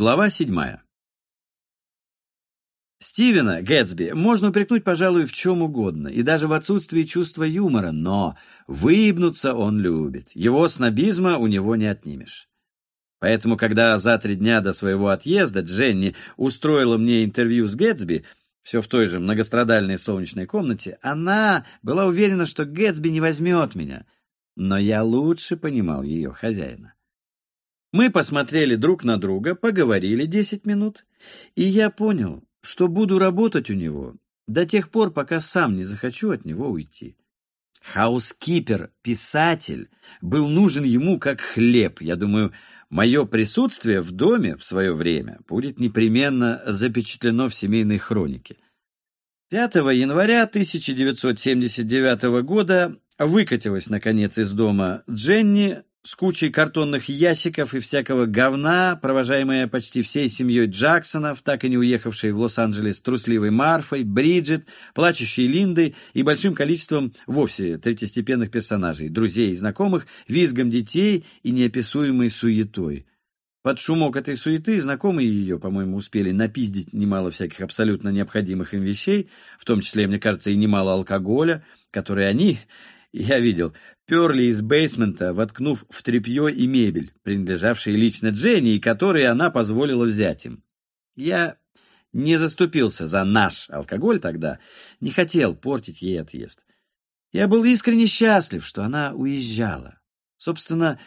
Глава седьмая. Стивена Гэтсби можно упрекнуть, пожалуй, в чем угодно, и даже в отсутствии чувства юмора, но выебнуться он любит. Его снобизма у него не отнимешь. Поэтому, когда за три дня до своего отъезда Дженни устроила мне интервью с Гэтсби, все в той же многострадальной солнечной комнате, она была уверена, что Гэтсби не возьмет меня. Но я лучше понимал ее хозяина. Мы посмотрели друг на друга, поговорили десять минут, и я понял, что буду работать у него до тех пор, пока сам не захочу от него уйти. Хаускипер, писатель, был нужен ему как хлеб. Я думаю, мое присутствие в доме в свое время будет непременно запечатлено в семейной хронике. 5 января 1979 года выкатилась, наконец, из дома Дженни с кучей картонных ящиков и всякого говна, провожаемая почти всей семьей Джексонов, так и не уехавшей в Лос-Анджелес трусливой Марфой, Бриджит, плачущей Линдой и большим количеством вовсе третьестепенных персонажей, друзей и знакомых, визгом детей и неописуемой суетой. Под шумок этой суеты знакомые ее, по-моему, успели напиздить немало всяких абсолютно необходимых им вещей, в том числе, мне кажется, и немало алкоголя, который они, я видел, перли из бейсмента, воткнув в тряпье и мебель, принадлежавшие лично Дженни, и которые она позволила взять им. Я не заступился за наш алкоголь тогда, не хотел портить ей отъезд. Я был искренне счастлив, что она уезжала. Собственно,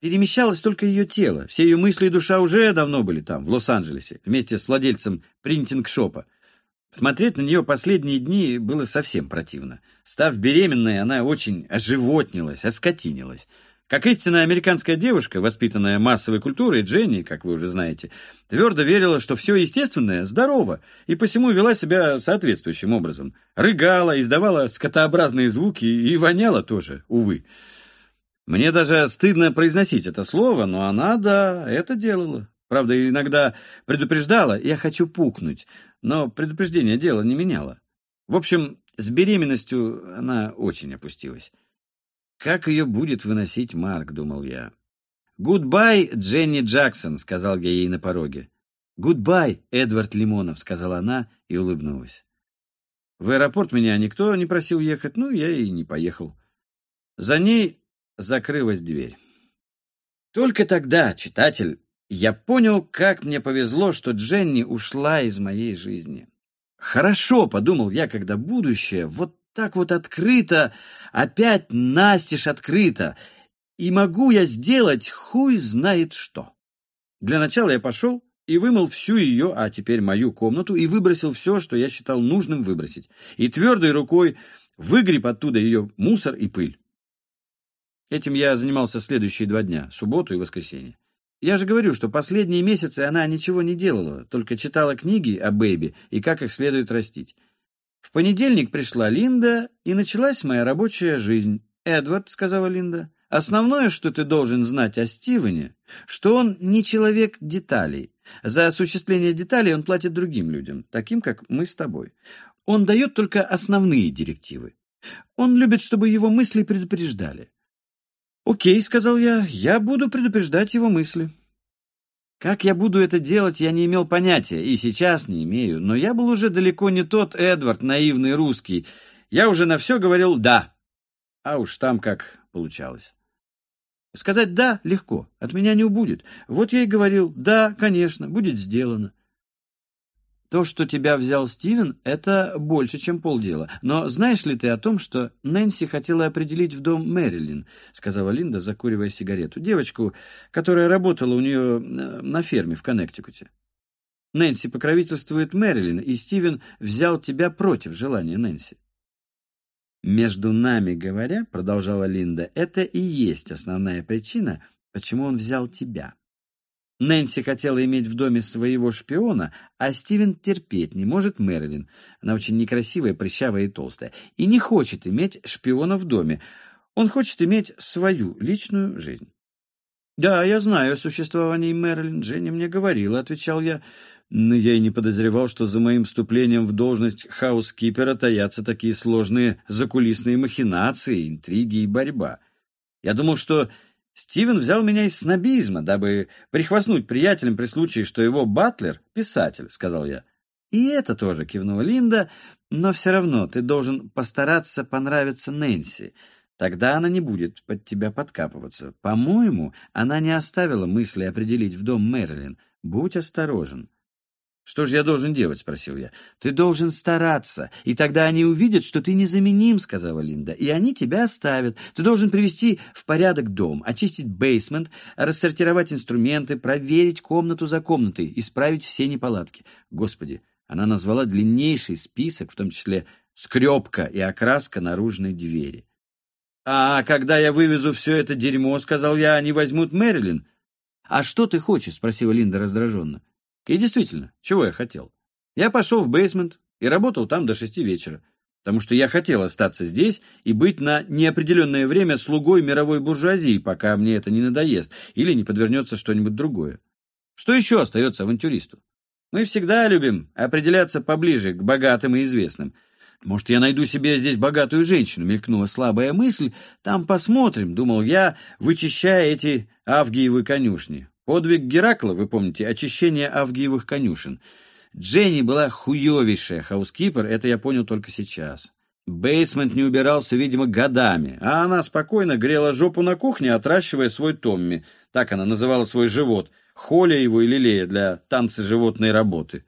перемещалось только ее тело. Все ее мысли и душа уже давно были там, в Лос-Анджелесе, вместе с владельцем принтинг-шопа. Смотреть на нее последние дни было совсем противно. Став беременной, она очень оживотнилась, оскотинилась. Как истинная американская девушка, воспитанная массовой культурой, Дженни, как вы уже знаете, твердо верила, что все естественное здорово, и посему вела себя соответствующим образом. Рыгала, издавала скотообразные звуки и воняла тоже, увы. Мне даже стыдно произносить это слово, но она, да, это делала. Правда, иногда предупреждала, я хочу пукнуть, но предупреждение дела не меняло. В общем, с беременностью она очень опустилась. «Как ее будет выносить Марк?» — думал я. «Goodbye, Дженни Джексон», — сказал я ей на пороге. «Goodbye, Эдвард Лимонов», — сказала она и улыбнулась. В аэропорт меня никто не просил ехать, ну, я и не поехал. За ней закрылась дверь. Только тогда, читатель, я понял, как мне повезло, что Дженни ушла из моей жизни. Хорошо, подумал я, когда будущее вот так вот открыто, опять настежь открыто, и могу я сделать хуй знает что. Для начала я пошел и вымыл всю ее, а теперь мою комнату, и выбросил все, что я считал нужным выбросить, и твердой рукой выгреб оттуда ее мусор и пыль. Этим я занимался следующие два дня, субботу и воскресенье. Я же говорю, что последние месяцы она ничего не делала, только читала книги о Бэйби и как их следует растить. В понедельник пришла Линда, и началась моя рабочая жизнь. «Эдвард», — сказала Линда, — «основное, что ты должен знать о Стивене, что он не человек деталей. За осуществление деталей он платит другим людям, таким, как мы с тобой. Он дает только основные директивы. Он любит, чтобы его мысли предупреждали. «Окей», — сказал я, — «я буду предупреждать его мысли». Как я буду это делать, я не имел понятия, и сейчас не имею, но я был уже далеко не тот Эдвард, наивный русский. Я уже на все говорил «да», а уж там как получалось. Сказать «да» легко, от меня не убудет. Вот я и говорил «да, конечно, будет сделано». То, что тебя взял Стивен, это больше, чем полдела. Но знаешь ли ты о том, что Нэнси хотела определить в дом Мэрилин, сказала Линда, закуривая сигарету, девочку, которая работала у нее э, на ферме в Коннектикуте. Нэнси покровительствует Мэрилин, и Стивен взял тебя против желания Нэнси. «Между нами говоря, — продолжала Линда, — это и есть основная причина, почему он взял тебя. Нэнси хотела иметь в доме своего шпиона, а Стивен терпеть не может Мэрилин. Она очень некрасивая, прыщавая и толстая. И не хочет иметь шпиона в доме. Он хочет иметь свою личную жизнь. «Да, я знаю о существовании Мэрилин. Дженни мне говорила», — отвечал я. Но я и не подозревал, что за моим вступлением в должность хаускипера таятся такие сложные закулисные махинации, интриги и борьба. Я думал, что Стивен взял меня из снобизма, дабы прихвастнуть приятелям при случае, что его батлер — писатель, — сказал я. И это тоже кивнула Линда, но все равно ты должен постараться понравиться Нэнси. Тогда она не будет под тебя подкапываться. По-моему, она не оставила мысли определить в дом Мерлин. Будь осторожен. «Что же я должен делать?» — спросил я. «Ты должен стараться, и тогда они увидят, что ты незаменим», — сказала Линда, «и они тебя оставят. Ты должен привести в порядок дом, очистить бейсмент, рассортировать инструменты, проверить комнату за комнатой, исправить все неполадки. Господи, она назвала длиннейший список, в том числе скребка и окраска наружной двери. «А когда я вывезу все это дерьмо, — сказал я, — они возьмут Мэрилин». «А что ты хочешь?» — спросила Линда раздраженно. И действительно, чего я хотел? Я пошел в бейсмент и работал там до шести вечера, потому что я хотел остаться здесь и быть на неопределенное время слугой мировой буржуазии, пока мне это не надоест или не подвернется что-нибудь другое. Что еще остается авантюристу? Мы всегда любим определяться поближе к богатым и известным. Может, я найду себе здесь богатую женщину, мелькнула слабая мысль. Там посмотрим, думал я, вычищая эти авгиевы конюшни. Подвиг Геракла, вы помните, очищение авгиевых конюшен. Дженни была хуевейшая хаускипер, это я понял только сейчас. Бейсмент не убирался, видимо, годами, а она спокойно грела жопу на кухне, отращивая свой Томми. Так она называла свой живот, холя его и лелея для танца животной работы.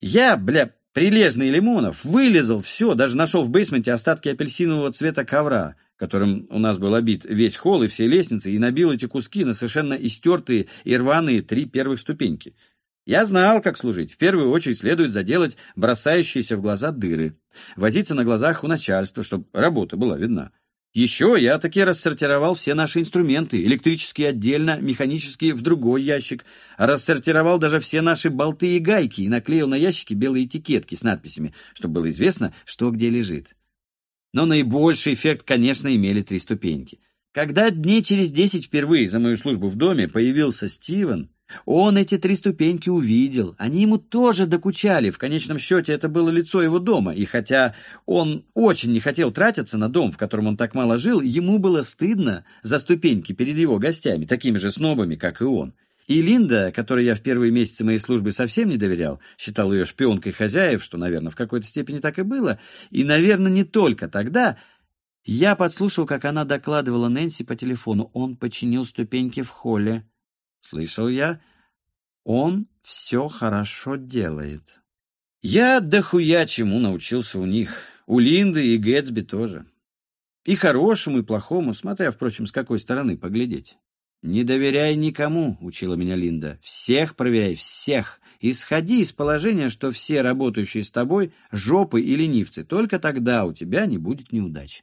Я, бля, прилежный Лимонов, вылезал все, даже нашел в бейсменте остатки апельсинового цвета ковра которым у нас был обит весь холл и все лестницы, и набил эти куски на совершенно истертые и рваные три первых ступеньки. Я знал, как служить. В первую очередь следует заделать бросающиеся в глаза дыры, возиться на глазах у начальства, чтобы работа была видна. Еще я таки рассортировал все наши инструменты, электрические отдельно, механические в другой ящик, рассортировал даже все наши болты и гайки и наклеил на ящики белые этикетки с надписями, чтобы было известно, что где лежит. Но наибольший эффект, конечно, имели три ступеньки. Когда дней через десять впервые за мою службу в доме появился Стивен, он эти три ступеньки увидел. Они ему тоже докучали. В конечном счете это было лицо его дома. И хотя он очень не хотел тратиться на дом, в котором он так мало жил, ему было стыдно за ступеньки перед его гостями, такими же снобами, как и он. И Линда, которой я в первые месяцы моей службы совсем не доверял, считал ее шпионкой хозяев, что, наверное, в какой-то степени так и было, и, наверное, не только тогда, я подслушал, как она докладывала Нэнси по телефону. Он починил ступеньки в холле. Слышал я, он все хорошо делает. Я дохуя чему научился у них, у Линды и Гэтсби тоже. И хорошему, и плохому, смотря, впрочем, с какой стороны поглядеть. «Не доверяй никому», — учила меня Линда. «Всех проверяй, всех. Исходи из положения, что все работающие с тобой — жопы и ленивцы. Только тогда у тебя не будет неудач».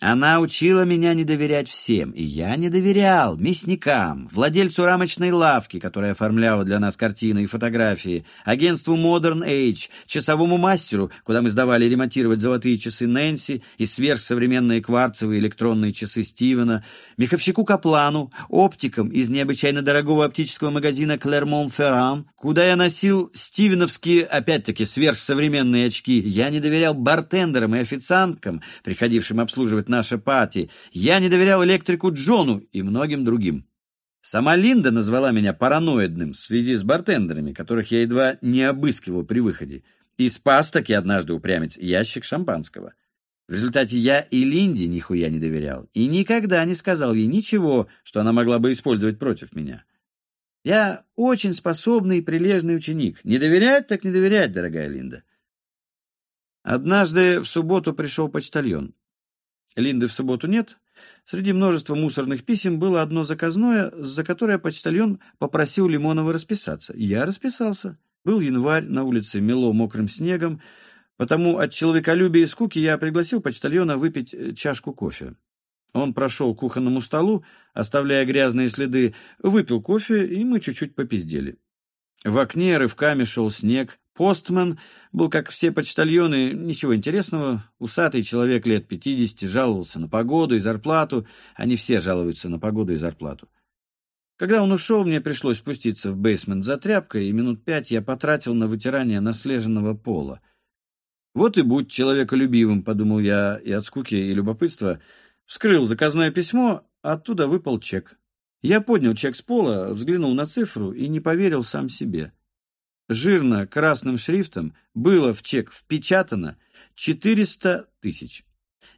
Она учила меня не доверять всем, и я не доверял мясникам, владельцу рамочной лавки, которая оформляла для нас картины и фотографии, агентству Modern Age, часовому мастеру, куда мы сдавали ремонтировать золотые часы Нэнси и сверхсовременные кварцевые электронные часы Стивена, меховщику Каплану, оптикам из необычайно дорогого оптического магазина Clermont-Ferrand, куда я носил стивеновские, опять-таки, сверхсовременные очки. Я не доверял бартендерам и официанткам, приходившим обслуживать наша пати. Я не доверял электрику Джону и многим другим. Сама Линда назвала меня параноидным в связи с бартендерами, которых я едва не обыскивал при выходе, и спас таки однажды упрямец ящик шампанского. В результате я и Линде нихуя не доверял, и никогда не сказал ей ничего, что она могла бы использовать против меня. Я очень способный и прилежный ученик. Не доверять, так не доверять, дорогая Линда. Однажды в субботу пришел почтальон. Линды в субботу нет. Среди множества мусорных писем было одно заказное, за которое почтальон попросил Лимонова расписаться. Я расписался. Был январь, на улице мело мокрым снегом, потому от человеколюбия и скуки я пригласил почтальона выпить э, чашку кофе. Он прошел к кухонному столу, оставляя грязные следы, выпил кофе, и мы чуть-чуть попиздели. В окне рывками шел снег, Постман был, как все почтальоны, ничего интересного. Усатый человек лет пятидесяти жаловался на погоду и зарплату. Они все жалуются на погоду и зарплату. Когда он ушел, мне пришлось спуститься в бейсмент за тряпкой, и минут пять я потратил на вытирание наслеженного пола. «Вот и будь человеколюбивым», — подумал я, и от скуки и любопытства вскрыл заказное письмо, оттуда выпал чек. Я поднял чек с пола, взглянул на цифру и не поверил сам себе. Жирно красным шрифтом было в чек впечатано 400 тысяч.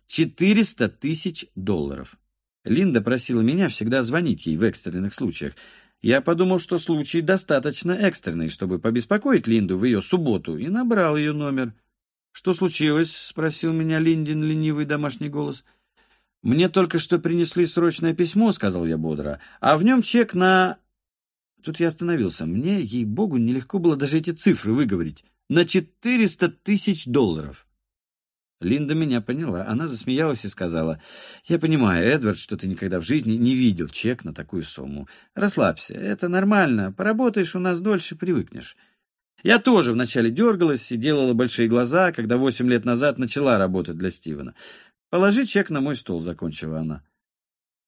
400 тысяч долларов. Линда просила меня всегда звонить ей в экстренных случаях. Я подумал, что случай достаточно экстренный, чтобы побеспокоить Линду в ее субботу, и набрал ее номер. «Что случилось?» — спросил меня Линдин ленивый домашний голос. «Мне только что принесли срочное письмо», — сказал я бодро, «а в нем чек на...» Тут я остановился. Мне, ей-богу, нелегко было даже эти цифры выговорить. На четыреста тысяч долларов. Линда меня поняла. Она засмеялась и сказала, «Я понимаю, Эдвард, что ты никогда в жизни не видел чек на такую сумму. Расслабься, это нормально. Поработаешь у нас дольше, привыкнешь». Я тоже вначале дергалась и делала большие глаза, когда восемь лет назад начала работать для Стивена. «Положи чек на мой стол», — закончила она.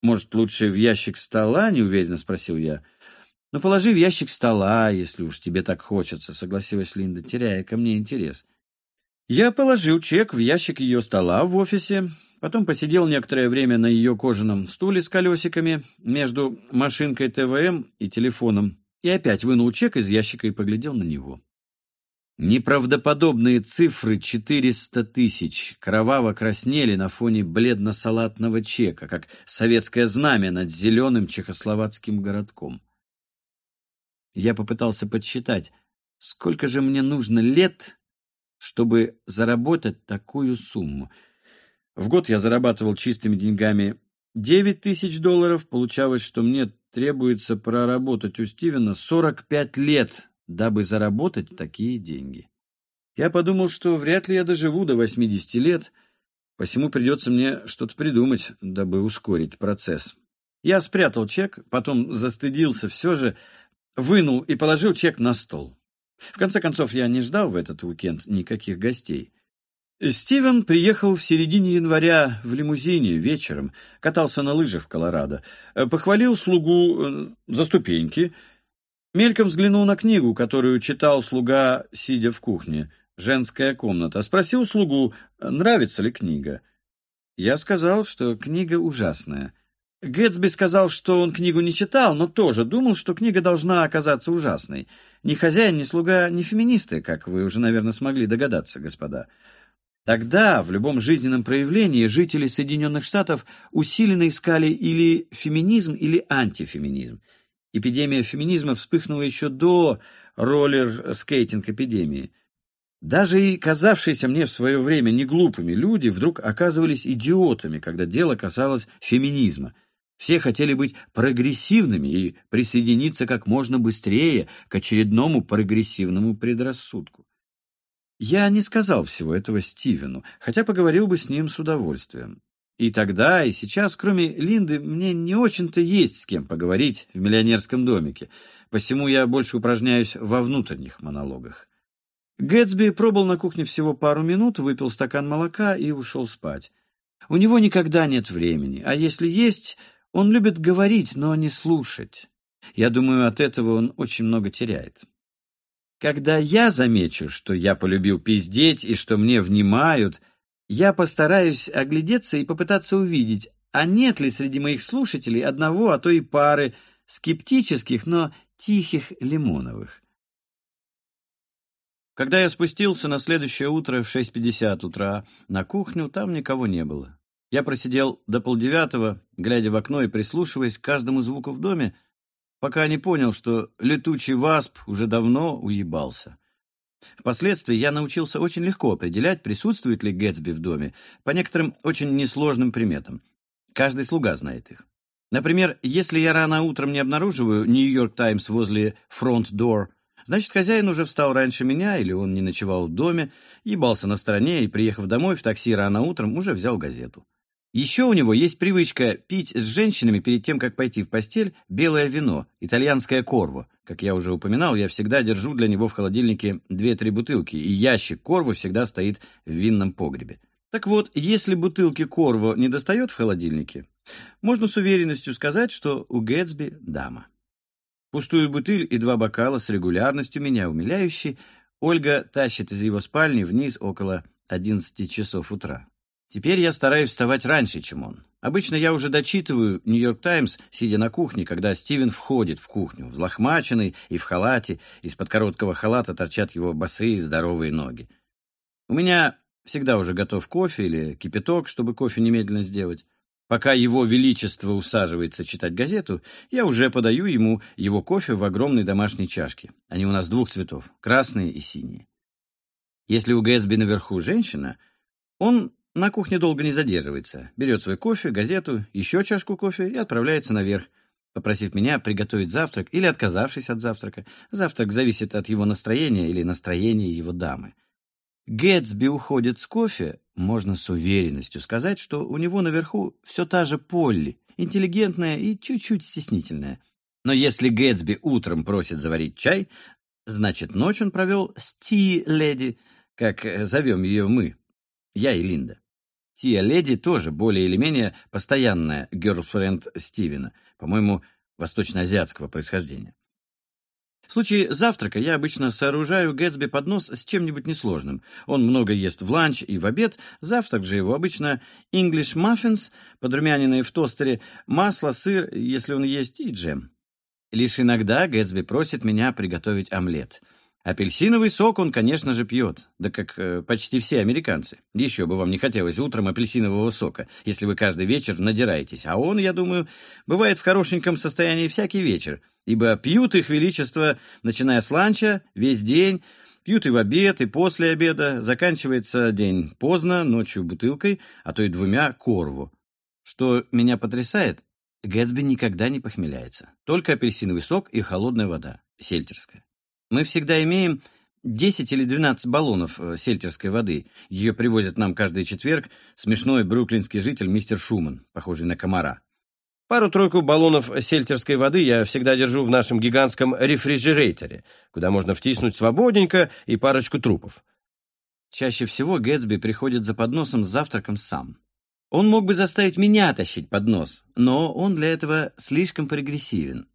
«Может, лучше в ящик стола?» — неуверенно спросил я. «Ну, положи в ящик стола, если уж тебе так хочется», — согласилась Линда, теряя ко мне интерес. Я положил чек в ящик ее стола в офисе, потом посидел некоторое время на ее кожаном стуле с колесиками между машинкой ТВМ и телефоном и опять вынул чек из ящика и поглядел на него. Неправдоподобные цифры 400 тысяч кроваво краснели на фоне бледно-салатного чека, как советское знамя над зеленым чехословацким городком. Я попытался подсчитать, сколько же мне нужно лет, чтобы заработать такую сумму. В год я зарабатывал чистыми деньгами 9 тысяч долларов. Получалось, что мне требуется проработать у Стивена 45 лет, дабы заработать такие деньги. Я подумал, что вряд ли я доживу до 80 лет, посему придется мне что-то придумать, дабы ускорить процесс. Я спрятал чек, потом застыдился все же, вынул и положил чек на стол. В конце концов, я не ждал в этот уикенд никаких гостей. Стивен приехал в середине января в лимузине вечером, катался на лыжах в Колорадо, похвалил слугу э, за ступеньки, мельком взглянул на книгу, которую читал слуга, сидя в кухне, «Женская комната», спросил слугу, нравится ли книга. Я сказал, что книга ужасная. Гэтсби сказал, что он книгу не читал, но тоже думал, что книга должна оказаться ужасной. Ни хозяин, ни слуга, ни феминисты, как вы уже, наверное, смогли догадаться, господа. Тогда, в любом жизненном проявлении, жители Соединенных Штатов усиленно искали или феминизм, или антифеминизм. Эпидемия феминизма вспыхнула еще до роллер-скейтинг-эпидемии. Даже и казавшиеся мне в свое время неглупыми люди вдруг оказывались идиотами, когда дело касалось феминизма. Все хотели быть прогрессивными и присоединиться как можно быстрее к очередному прогрессивному предрассудку. Я не сказал всего этого Стивену, хотя поговорил бы с ним с удовольствием. И тогда, и сейчас, кроме Линды, мне не очень-то есть с кем поговорить в миллионерском домике, посему я больше упражняюсь во внутренних монологах. Гэтсби пробыл на кухне всего пару минут, выпил стакан молока и ушел спать. У него никогда нет времени, а если есть, он любит говорить, но не слушать. Я думаю, от этого он очень много теряет. Когда я замечу, что я полюбил пиздеть и что мне внимают, я постараюсь оглядеться и попытаться увидеть, а нет ли среди моих слушателей одного, а то и пары скептических, но тихих лимоновых. Когда я спустился на следующее утро в 6.50 утра на кухню, там никого не было. Я просидел до полдевятого, глядя в окно и прислушиваясь к каждому звуку в доме, пока не понял, что летучий васп уже давно уебался. Впоследствии я научился очень легко определять, присутствует ли Гэтсби в доме, по некоторым очень несложным приметам. Каждый слуга знает их. Например, если я рано утром не обнаруживаю «Нью-Йорк Таймс» возле фронт-дор, значит, хозяин уже встал раньше меня, или он не ночевал в доме, ебался на стороне и, приехав домой в такси рано утром, уже взял газету. Еще у него есть привычка пить с женщинами перед тем, как пойти в постель, белое вино, итальянское корво. Как я уже упоминал, я всегда держу для него в холодильнике две-три бутылки, и ящик корво всегда стоит в винном погребе. Так вот, если бутылки корво не достает в холодильнике, можно с уверенностью сказать, что у Гэтсби дама. Пустую бутыль и два бокала с регулярностью меня умиляющей Ольга тащит из его спальни вниз около 11 часов утра. Теперь я стараюсь вставать раньше, чем он. Обычно я уже дочитываю «Нью-Йорк Таймс», сидя на кухне, когда Стивен входит в кухню, взлохмаченный и в халате, из-под короткого халата торчат его босые здоровые ноги. У меня всегда уже готов кофе или кипяток, чтобы кофе немедленно сделать. Пока его величество усаживается читать газету, я уже подаю ему его кофе в огромной домашней чашке. Они у нас двух цветов — красные и синие. Если у Гэтсби наверху женщина, он на кухне долго не задерживается, берет свой кофе, газету, еще чашку кофе и отправляется наверх, попросив меня приготовить завтрак или отказавшись от завтрака. Завтрак зависит от его настроения или настроения его дамы. Гэтсби уходит с кофе, можно с уверенностью сказать, что у него наверху все та же Полли, интеллигентная и чуть-чуть стеснительная. Но если Гэтсби утром просит заварить чай, значит, ночь он провел с Ти-леди, как зовем ее мы, я и Линда. Тия Леди тоже более или менее постоянная герлфренд Стивена, по-моему, восточноазиатского происхождения. В случае завтрака я обычно сооружаю Гэтсби поднос с чем-нибудь несложным. Он много ест в ланч и в обед, завтрак же его обычно English muffins, подрумяненные в тостере, масло, сыр, если он есть, и джем. Лишь иногда Гэтсби просит меня приготовить омлет — Апельсиновый сок он, конечно же, пьет, да как э, почти все американцы. Еще бы вам не хотелось утром апельсинового сока, если вы каждый вечер надираетесь. А он, я думаю, бывает в хорошеньком состоянии всякий вечер, ибо пьют их величество, начиная с ланча, весь день, пьют и в обед, и после обеда, заканчивается день поздно, ночью бутылкой, а то и двумя корву. Что меня потрясает, Гэтсби никогда не похмеляется. Только апельсиновый сок и холодная вода, сельтерская. Мы всегда имеем 10 или 12 баллонов э, сельтерской воды. Ее привозят нам каждый четверг смешной бруклинский житель мистер Шуман, похожий на комара. Пару-тройку баллонов сельтерской воды я всегда держу в нашем гигантском рефрижераторе, куда можно втиснуть свободненько и парочку трупов. Чаще всего Гэтсби приходит за подносом с завтраком сам. Он мог бы заставить меня тащить поднос, но он для этого слишком прогрессивен.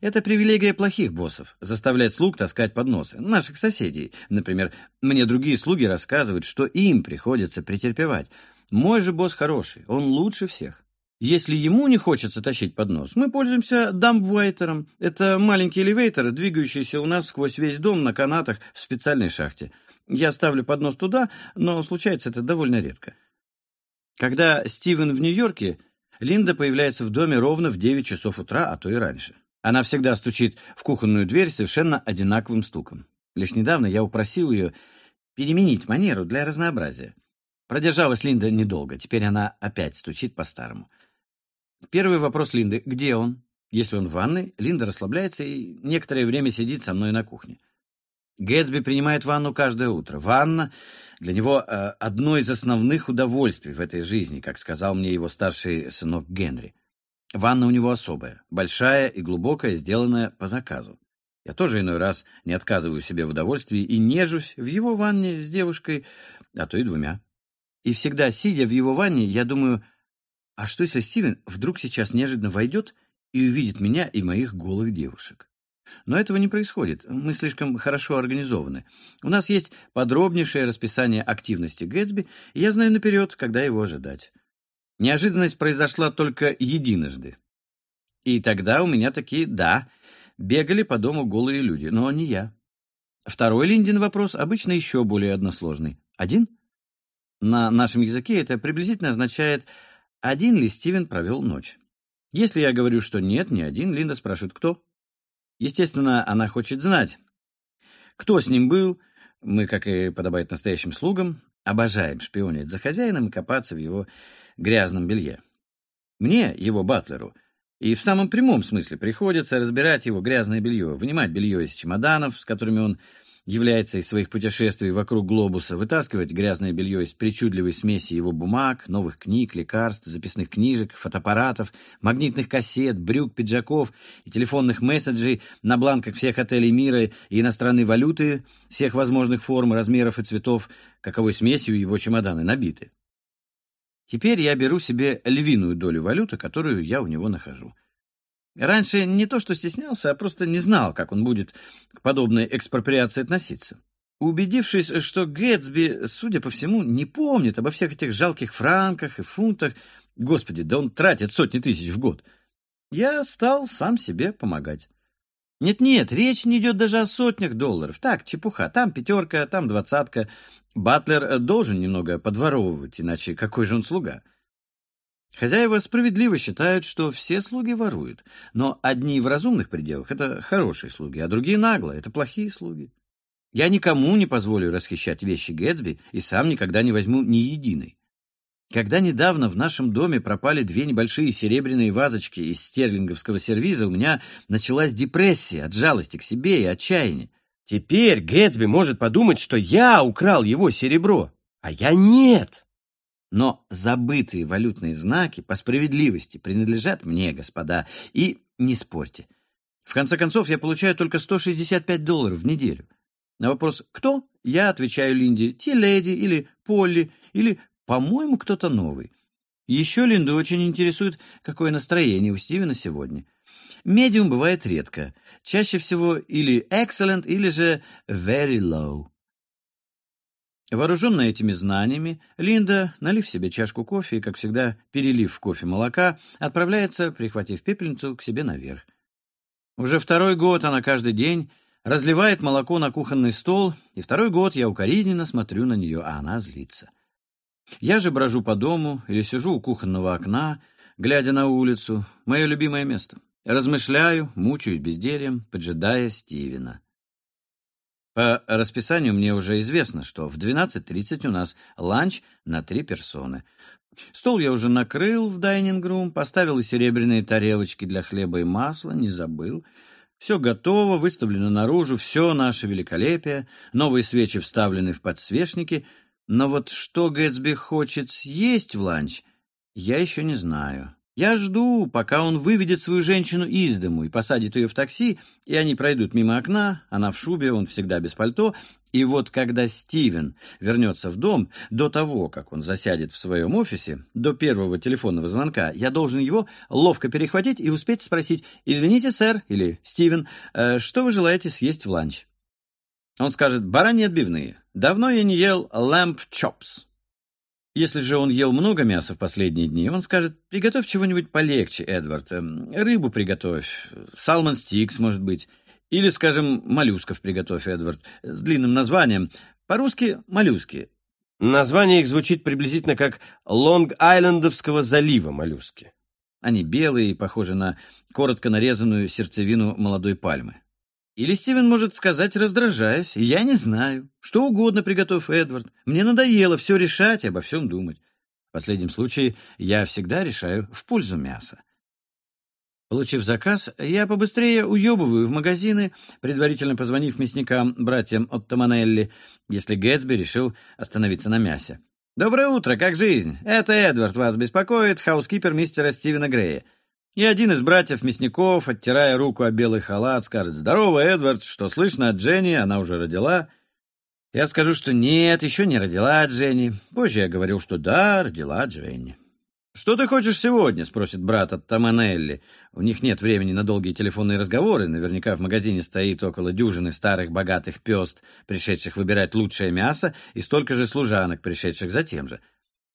Это привилегия плохих боссов — заставлять слуг таскать подносы. Наших соседей. Например, мне другие слуги рассказывают, что им приходится претерпевать. Мой же босс хороший, он лучше всех. Если ему не хочется тащить поднос, мы пользуемся дамбвайтером. Это маленький элевейтор, двигающийся у нас сквозь весь дом на канатах в специальной шахте. Я ставлю поднос туда, но случается это довольно редко. Когда Стивен в Нью-Йорке, Линда появляется в доме ровно в 9 часов утра, а то и раньше. Она всегда стучит в кухонную дверь совершенно одинаковым стуком. Лишь недавно я упросил ее переменить манеру для разнообразия. Продержалась Линда недолго, теперь она опять стучит по-старому. Первый вопрос Линды — где он? Если он в ванной, Линда расслабляется и некоторое время сидит со мной на кухне. Гэтсби принимает ванну каждое утро. Ванна для него э, одно из основных удовольствий в этой жизни, как сказал мне его старший сынок Генри. Ванна у него особая, большая и глубокая, сделанная по заказу. Я тоже иной раз не отказываю себе в удовольствии и нежусь в его ванне с девушкой, а то и двумя. И всегда, сидя в его ванне, я думаю, а что если Стивен вдруг сейчас неожиданно войдет и увидит меня и моих голых девушек? Но этого не происходит. Мы слишком хорошо организованы. У нас есть подробнейшее расписание активности Гэтсби, и я знаю наперед, когда его ожидать. Неожиданность произошла только единожды. И тогда у меня такие «да», бегали по дому голые люди, но не я. Второй Линдин вопрос обычно еще более односложный. Один? На нашем языке это приблизительно означает «один ли Стивен провел ночь?». Если я говорю, что нет, не один, Линда спрашивает «кто?». Естественно, она хочет знать, кто с ним был. Мы, как и подобает настоящим слугам, обожаем шпионить за хозяином и копаться в его грязном белье. Мне, его батлеру, и в самом прямом смысле приходится разбирать его грязное белье, вынимать белье из чемоданов, с которыми он является из своих путешествий вокруг глобуса, вытаскивать грязное белье из причудливой смеси его бумаг, новых книг, лекарств, записных книжек, фотоаппаратов, магнитных кассет, брюк, пиджаков и телефонных месседжей на бланках всех отелей мира и иностранной валюты всех возможных форм, размеров и цветов, каковой смесью его чемоданы набиты. Теперь я беру себе львиную долю валюты, которую я у него нахожу. Раньше не то что стеснялся, а просто не знал, как он будет к подобной экспроприации относиться. Убедившись, что Гэтсби, судя по всему, не помнит обо всех этих жалких франках и фунтах, господи, да он тратит сотни тысяч в год, я стал сам себе помогать. Нет-нет, речь не идет даже о сотнях долларов. Так, чепуха. Там пятерка, там двадцатка. Батлер должен немного подворовывать, иначе какой же он слуга? Хозяева справедливо считают, что все слуги воруют. Но одни в разумных пределах — это хорошие слуги, а другие нагло — это плохие слуги. Я никому не позволю расхищать вещи Гэтсби и сам никогда не возьму ни единой. Когда недавно в нашем доме пропали две небольшие серебряные вазочки из стерлинговского сервиза, у меня началась депрессия от жалости к себе и отчаяния. Теперь Гэтсби может подумать, что я украл его серебро, а я нет. Но забытые валютные знаки по справедливости принадлежат мне, господа, и не спорьте. В конце концов, я получаю только 165 долларов в неделю. На вопрос «Кто?» я отвечаю Линде «Ти-леди» или «Полли» или по-моему, кто-то новый. Еще Линду очень интересует, какое настроение у Стивена сегодня. Медиум бывает редко. Чаще всего или excellent, или же very low. Вооруженная этими знаниями, Линда, налив себе чашку кофе и, как всегда, перелив в кофе молока, отправляется, прихватив пепельницу, к себе наверх. Уже второй год она каждый день разливает молоко на кухонный стол, и второй год я укоризненно смотрю на нее, а она злится. Я же брожу по дому или сижу у кухонного окна, глядя на улицу, мое любимое место. Размышляю, мучаюсь бездельем, поджидая Стивена. По расписанию мне уже известно, что в 12.30 у нас ланч на три персоны. Стол я уже накрыл в дайнинг-рум, поставил серебряные тарелочки для хлеба и масла, не забыл. Все готово, выставлено наружу, все наше великолепие, новые свечи вставлены в подсвечники — но вот что Гэтсби хочет съесть в ланч, я еще не знаю. Я жду, пока он выведет свою женщину из дому и посадит ее в такси, и они пройдут мимо окна, она в шубе, он всегда без пальто, и вот когда Стивен вернется в дом, до того, как он засядет в своем офисе, до первого телефонного звонка, я должен его ловко перехватить и успеть спросить «Извините, сэр» или «Стивен, э, что вы желаете съесть в ланч?» Он скажет «бараньи отбивные». Давно я не ел lamb chops. Если же он ел много мяса в последние дни, он скажет «приготовь чего-нибудь полегче, Эдвард. Эм, рыбу приготовь, салмон стикс, может быть. Или, скажем, моллюсков приготовь, Эдвард, с длинным названием. По-русски моллюски. Название их звучит приблизительно как Лонг-Айлендовского залива моллюски. Они белые и похожи на коротко нарезанную сердцевину молодой пальмы. Или Стивен может сказать, раздражаясь, «Я не знаю. Что угодно приготовь, Эдвард. Мне надоело все решать и обо всем думать». В последнем случае я всегда решаю в пользу мяса. Получив заказ, я побыстрее уебываю в магазины, предварительно позвонив мясникам, братьям от Томанелли, если Гэтсби решил остановиться на мясе. «Доброе утро, как жизнь? Это Эдвард вас беспокоит, хаускипер мистера Стивена Грея. И один из братьев-мясников, оттирая руку о белый халат, скажет «Здорово, Эдвард, что слышно от Дженни? Она уже родила?» Я скажу, что нет, еще не родила Дженни. Позже я говорил, что да, родила Дженни. «Что ты хочешь сегодня?» — спросит брат от Таманелли. У них нет времени на долгие телефонные разговоры. Наверняка в магазине стоит около дюжины старых богатых пёст, пришедших выбирать лучшее мясо, и столько же служанок, пришедших за тем же.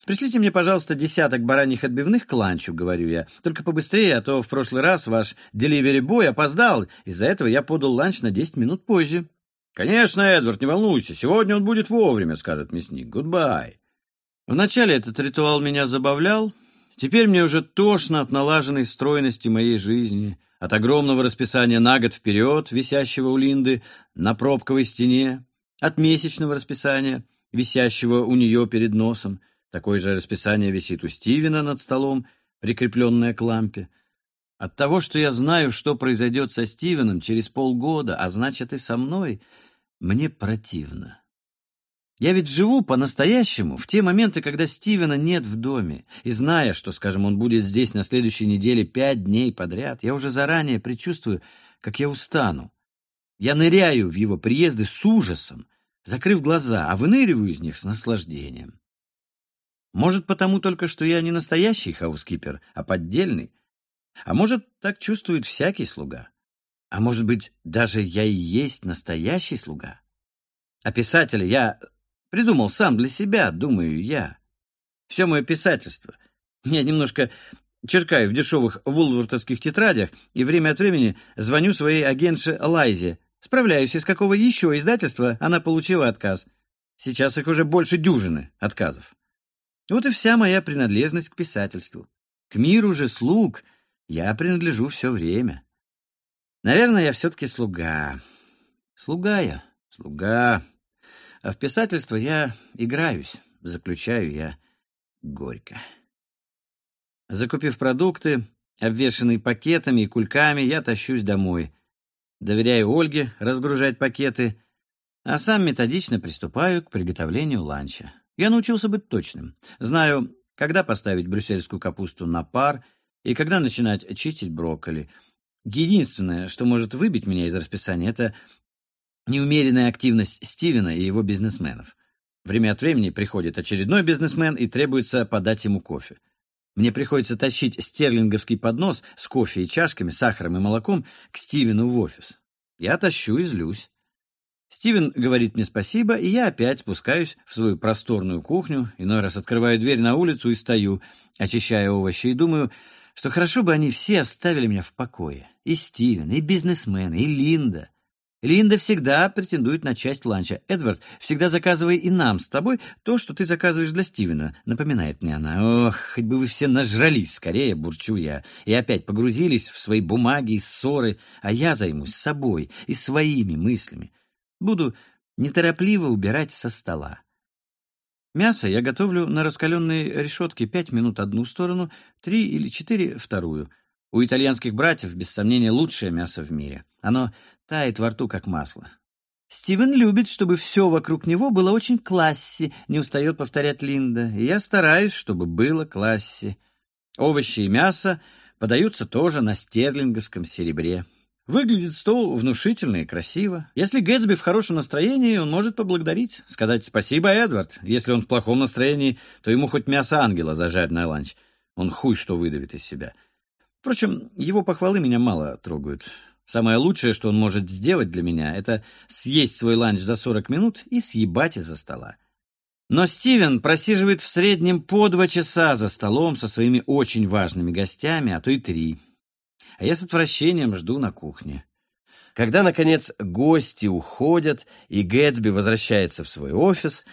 Пришлите мне, пожалуйста, десяток бараньих отбивных к ланчу, говорю я. Только побыстрее, а то в прошлый раз ваш delivery boy опоздал. Из-за этого я подал ланч на 10 минут позже. Конечно, Эдвард, не волнуйся. Сегодня он будет вовремя, скажет мясник. Goodbye. Вначале этот ритуал меня забавлял. Теперь мне уже тошно от налаженной стройности моей жизни, от огромного расписания на год вперед, висящего у Линды на пробковой стене, от месячного расписания, висящего у нее перед носом, Такое же расписание висит у Стивена над столом, прикрепленное к лампе. От того, что я знаю, что произойдет со Стивеном через полгода, а значит и со мной, мне противно. Я ведь живу по-настоящему в те моменты, когда Стивена нет в доме. И зная, что, скажем, он будет здесь на следующей неделе пять дней подряд, я уже заранее предчувствую, как я устану. Я ныряю в его приезды с ужасом, закрыв глаза, а выныриваю из них с наслаждением. Может, потому только, что я не настоящий хаускипер, а поддельный. А может, так чувствует всякий слуга. А может быть, даже я и есть настоящий слуга. А писателя я придумал сам для себя, думаю я. Все мое писательство. Я немножко черкаю в дешевых вулвартовских тетрадях и время от времени звоню своей агентше Лайзе. Справляюсь, из какого еще издательства она получила отказ. Сейчас их уже больше дюжины отказов. Вот и вся моя принадлежность к писательству. К миру же слуг я принадлежу все время. Наверное, я все-таки слуга. Слуга я, слуга. А в писательство я играюсь, заключаю я горько. Закупив продукты, обвешанные пакетами и кульками, я тащусь домой. Доверяю Ольге разгружать пакеты, а сам методично приступаю к приготовлению ланча. Я научился быть точным. Знаю, когда поставить брюссельскую капусту на пар и когда начинать чистить брокколи. Единственное, что может выбить меня из расписания, это неумеренная активность Стивена и его бизнесменов. Время от времени приходит очередной бизнесмен и требуется подать ему кофе. Мне приходится тащить стерлинговский поднос с кофе и чашками, сахаром и молоком к Стивену в офис. Я тащу и злюсь. Стивен говорит мне спасибо, и я опять спускаюсь в свою просторную кухню, иной раз открываю дверь на улицу и стою, очищая овощи, и думаю, что хорошо бы они все оставили меня в покое. И Стивен, и бизнесмены, и Линда. Линда всегда претендует на часть ланча. Эдвард, всегда заказывай и нам с тобой то, что ты заказываешь для Стивена, напоминает мне она. Ох, хоть бы вы все нажрались скорее, бурчу я. И опять погрузились в свои бумаги и ссоры, а я займусь собой и своими мыслями. Буду неторопливо убирать со стола. Мясо я готовлю на раскаленной решетке пять минут одну сторону, три или четыре вторую. У итальянских братьев, без сомнения, лучшее мясо в мире. Оно тает во рту, как масло. «Стивен любит, чтобы все вокруг него было очень класси», — не устает повторять Линда. «И я стараюсь, чтобы было класси. Овощи и мясо подаются тоже на стерлинговском серебре. Выглядит стол внушительно и красиво. Если Гэтсби в хорошем настроении, он может поблагодарить, сказать спасибо, Эдвард. Если он в плохом настроении, то ему хоть мясо ангела зажарь на ланч. Он хуй что выдавит из себя. Впрочем, его похвалы меня мало трогают. Самое лучшее, что он может сделать для меня, это съесть свой ланч за 40 минут и съебать из-за стола. Но Стивен просиживает в среднем по два часа за столом со своими очень важными гостями, а то и три. А я с отвращением жду на кухне. Когда, наконец, гости уходят и Гэтсби возвращается в свой офис,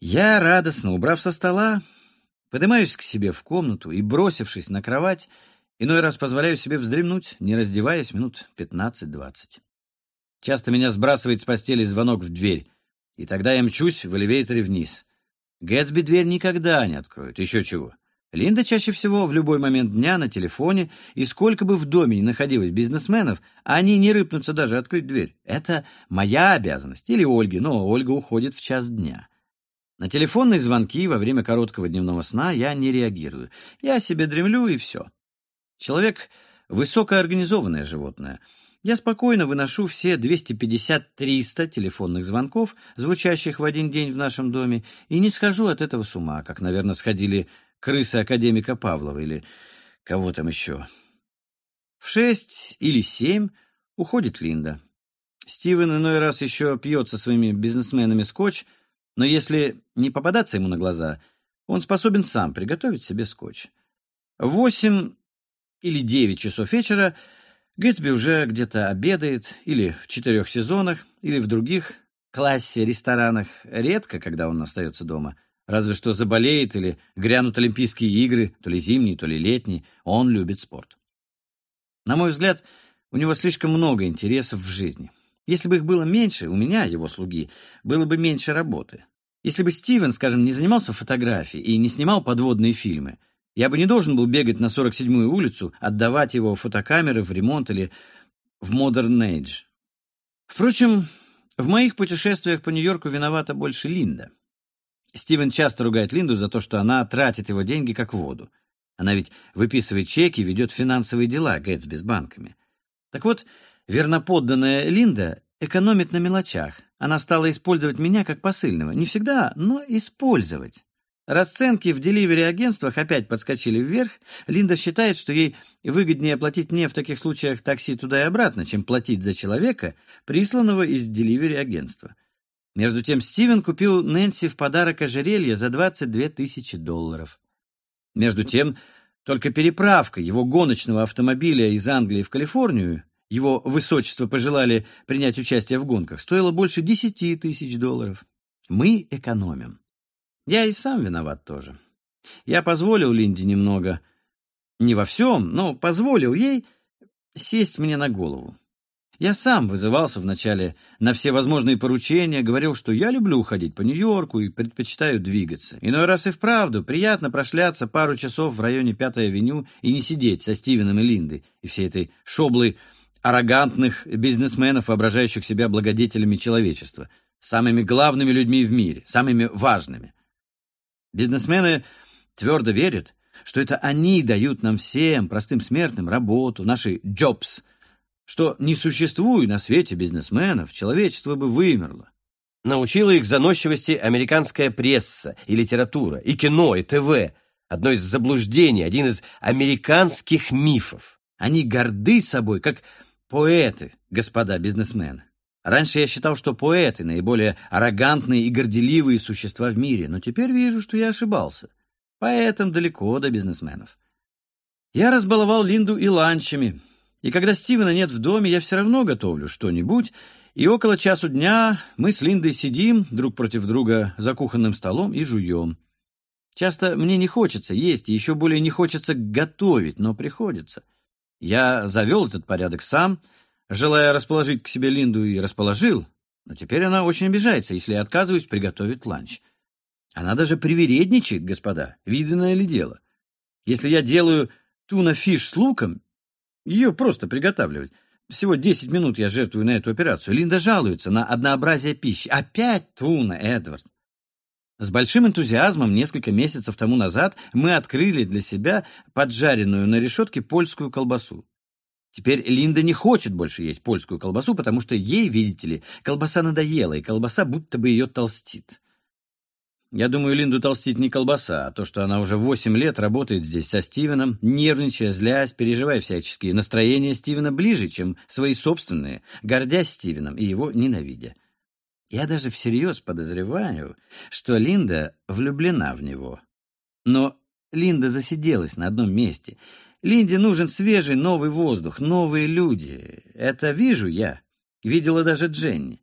я, радостно убрав со стола, поднимаюсь к себе в комнату и, бросившись на кровать, Иной раз позволяю себе вздремнуть, не раздеваясь минут 15-20. Часто меня сбрасывает с постели звонок в дверь, и тогда я мчусь в элевейторе вниз. Гэтсби дверь никогда не откроет, еще чего. Линда чаще всего в любой момент дня на телефоне, и сколько бы в доме ни находилось бизнесменов, они не рыпнутся даже открыть дверь. Это моя обязанность, или Ольги, но Ольга уходит в час дня. На телефонные звонки во время короткого дневного сна я не реагирую. Я себе дремлю, и все. Человек — высокоорганизованное животное. Я спокойно выношу все 250-300 телефонных звонков, звучащих в один день в нашем доме, и не схожу от этого с ума, как, наверное, сходили крысы академика Павлова или кого там еще. В шесть или семь уходит Линда. Стивен иной раз еще пьет со своими бизнесменами скотч, но если не попадаться ему на глаза, он способен сам приготовить себе скотч. В восемь или 9 часов вечера Гэтсби уже где-то обедает, или в четырех сезонах, или в других классе ресторанах, редко, когда он остается дома. Разве что заболеет или грянут Олимпийские игры, то ли зимние, то ли летние. Он любит спорт. На мой взгляд, у него слишком много интересов в жизни. Если бы их было меньше, у меня, его слуги, было бы меньше работы. Если бы Стивен, скажем, не занимался фотографией и не снимал подводные фильмы, я бы не должен был бегать на 47-ю улицу, отдавать его фотокамеры в ремонт или в Modern Age. Впрочем, в моих путешествиях по Нью-Йорку виновата больше Линда. Стивен часто ругает Линду за то, что она тратит его деньги как воду. Она ведь выписывает чеки ведет финансовые дела Гэтсби с банками. Так вот, верноподданная Линда экономит на мелочах. Она стала использовать меня как посыльного. Не всегда, но использовать. Расценки в деливери-агентствах опять подскочили вверх. Линда считает, что ей выгоднее платить мне в таких случаях такси туда и обратно, чем платить за человека, присланного из деливери-агентства. Между тем Стивен купил Нэнси в подарок ожерелье за 22 тысячи долларов. Между тем, только переправка его гоночного автомобиля из Англии в Калифорнию, его высочество пожелали принять участие в гонках, стоила больше 10 тысяч долларов. Мы экономим. Я и сам виноват тоже. Я позволил Линде немного, не во всем, но позволил ей сесть мне на голову. Я сам вызывался вначале на все возможные поручения, говорил, что я люблю ходить по Нью-Йорку и предпочитаю двигаться. Иной раз и вправду приятно прошляться пару часов в районе Пятой авеню и не сидеть со Стивеном и Линдой и всей этой шоблой аррогантных бизнесменов, воображающих себя благодетелями человечества, самыми главными людьми в мире, самыми важными. Бизнесмены твердо верят, что это они дают нам всем, простым смертным, работу, наши «jobs», что не существует на свете бизнесменов, человечество бы вымерло. Научила их заносчивости американская пресса и литература, и кино, и ТВ. Одно из заблуждений, один из американских мифов. Они горды собой, как поэты, господа бизнесмены. Раньше я считал, что поэты — наиболее аррогантные и горделивые существа в мире, но теперь вижу, что я ошибался. Поэтам далеко до бизнесменов. Я разбаловал Линду и ланчами, и когда Стивена нет в доме, я все равно готовлю что-нибудь, и около часу дня мы с Линдой сидим друг против друга за кухонным столом и жуем. Часто мне не хочется есть, и еще более не хочется готовить, но приходится. Я завел этот порядок сам, желая расположить к себе Линду, и расположил, но теперь она очень обижается, если я отказываюсь приготовить ланч. Она даже привередничает, господа, виданное ли дело. Если я делаю туна-фиш с луком, ее просто приготавливать. Всего 10 минут я жертвую на эту операцию. Линда жалуется на однообразие пищи. Опять туна, Эдвард. С большим энтузиазмом несколько месяцев тому назад мы открыли для себя поджаренную на решетке польскую колбасу. Теперь Линда не хочет больше есть польскую колбасу, потому что ей, видите ли, колбаса надоела, и колбаса будто бы ее толстит. Я думаю, Линду толстит не колбаса, а то, что она уже восемь лет работает здесь со Стивеном, нервничая, злясь, переживая всяческие настроения Стивена ближе, чем свои собственные, гордясь Стивеном и его ненавидя. Я даже всерьез подозреваю, что Линда влюблена в него. Но Линда засиделась на одном месте. Линде нужен свежий новый воздух, новые люди. Это вижу я. Видела даже Дженни.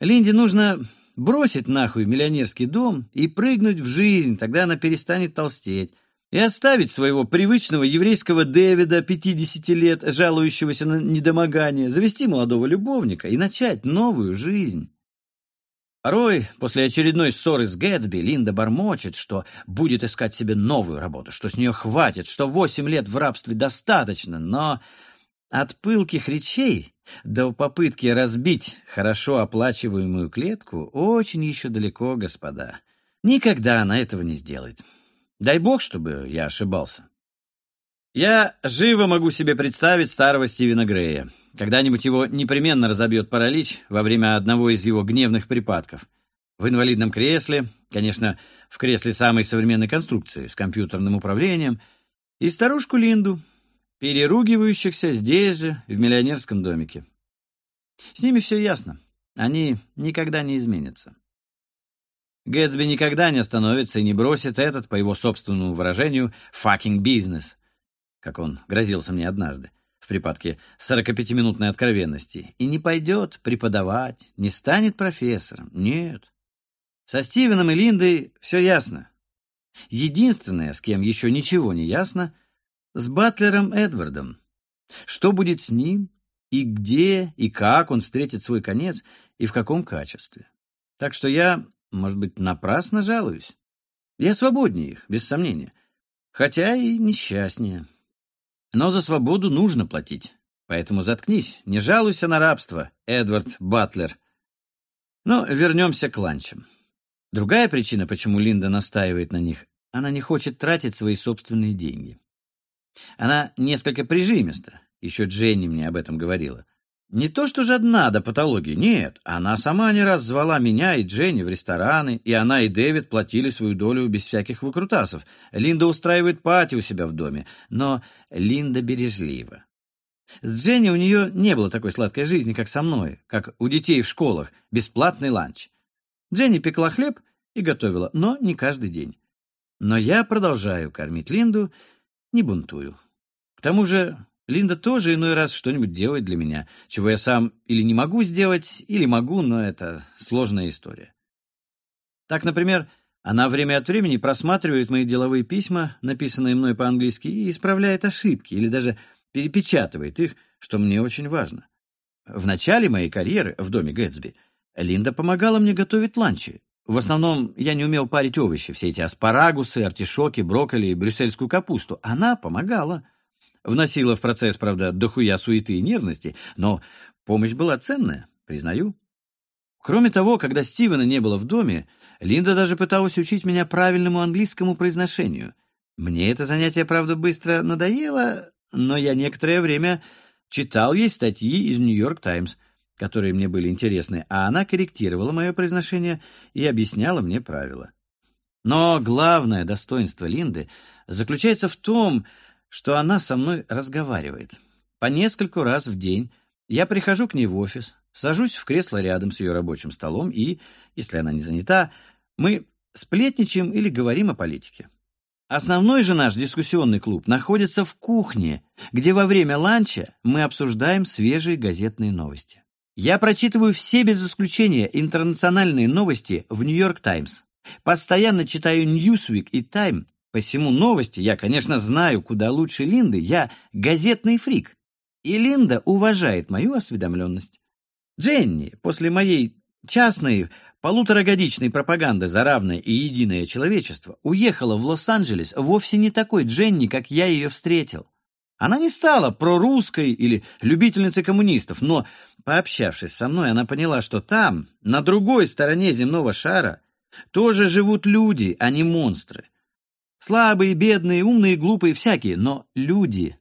Линде нужно бросить нахуй миллионерский дом и прыгнуть в жизнь, тогда она перестанет толстеть, и оставить своего привычного еврейского Дэвида, 50 лет, жалующегося на недомогание, завести молодого любовника и начать новую жизнь. Порой, после очередной ссоры с Гэтсби, Линда бормочет, что будет искать себе новую работу, что с нее хватит, что восемь лет в рабстве достаточно, но от пылких речей до попытки разбить хорошо оплачиваемую клетку очень еще далеко, господа. Никогда она этого не сделает. Дай бог, чтобы я ошибался. Я живо могу себе представить старого Стивена Грея. Когда-нибудь его непременно разобьет паралич во время одного из его гневных припадков. В инвалидном кресле, конечно, в кресле самой современной конструкции, с компьютерным управлением, и старушку Линду, переругивающихся здесь же, в миллионерском домике. С ними все ясно. Они никогда не изменятся. Гэтсби никогда не остановится и не бросит этот, по его собственному выражению, «fucking бизнес», как он грозился мне однажды, в припадке 45-минутной откровенности, и не пойдет преподавать, не станет профессором. Нет. Со Стивеном и Линдой все ясно. Единственное, с кем еще ничего не ясно — с Батлером Эдвардом. Что будет с ним, и где, и как он встретит свой конец, и в каком качестве. Так что я, может быть, напрасно жалуюсь. Я свободнее их, без сомнения, хотя и несчастнее. Но за свободу нужно платить, поэтому заткнись, не жалуйся на рабство, Эдвард Батлер. Но вернемся к ланчам. Другая причина, почему Линда настаивает на них, она не хочет тратить свои собственные деньги. Она несколько прижимиста, еще Дженни мне об этом говорила. Не то что жадна до патологии, нет. Она сама не раз звала меня и Дженни в рестораны, и она и Дэвид платили свою долю без всяких выкрутасов. Линда устраивает пати у себя в доме, но Линда бережлива. С Дженни у нее не было такой сладкой жизни, как со мной, как у детей в школах, бесплатный ланч. Дженни пекла хлеб и готовила, но не каждый день. Но я продолжаю кормить Линду, не бунтую. К тому же Линда тоже иной раз что-нибудь делает для меня, чего я сам или не могу сделать, или могу, но это сложная история. Так, например, она время от времени просматривает мои деловые письма, написанные мной по-английски, и исправляет ошибки, или даже перепечатывает их, что мне очень важно. В начале моей карьеры в доме Гэтсби Линда помогала мне готовить ланчи. В основном я не умел парить овощи, все эти аспарагусы, артишоки, брокколи и брюссельскую капусту. Она помогала. Вносила в процесс, правда, дохуя суеты и нервности, но помощь была ценная, признаю. Кроме того, когда Стивена не было в доме, Линда даже пыталась учить меня правильному английскому произношению. Мне это занятие, правда, быстро надоело, но я некоторое время читал ей статьи из «Нью-Йорк Таймс», которые мне были интересны, а она корректировала мое произношение и объясняла мне правила. Но главное достоинство Линды заключается в том, что она со мной разговаривает. По нескольку раз в день я прихожу к ней в офис, сажусь в кресло рядом с ее рабочим столом и, если она не занята, мы сплетничаем или говорим о политике. Основной же наш дискуссионный клуб находится в кухне, где во время ланча мы обсуждаем свежие газетные новости. Я прочитываю все без исключения интернациональные новости в «Нью-Йорк Таймс». Постоянно читаю «Ньюсвик» и «Тайм», Посему новости я, конечно, знаю куда лучше Линды, я газетный фрик. И Линда уважает мою осведомленность. Дженни после моей частной полуторагодичной пропаганды за равное и единое человечество уехала в Лос-Анджелес вовсе не такой Дженни, как я ее встретил. Она не стала прорусской или любительницей коммунистов, но, пообщавшись со мной, она поняла, что там, на другой стороне земного шара, тоже живут люди, а не монстры. Слабые, бедные, умные, глупые, всякие, но люди.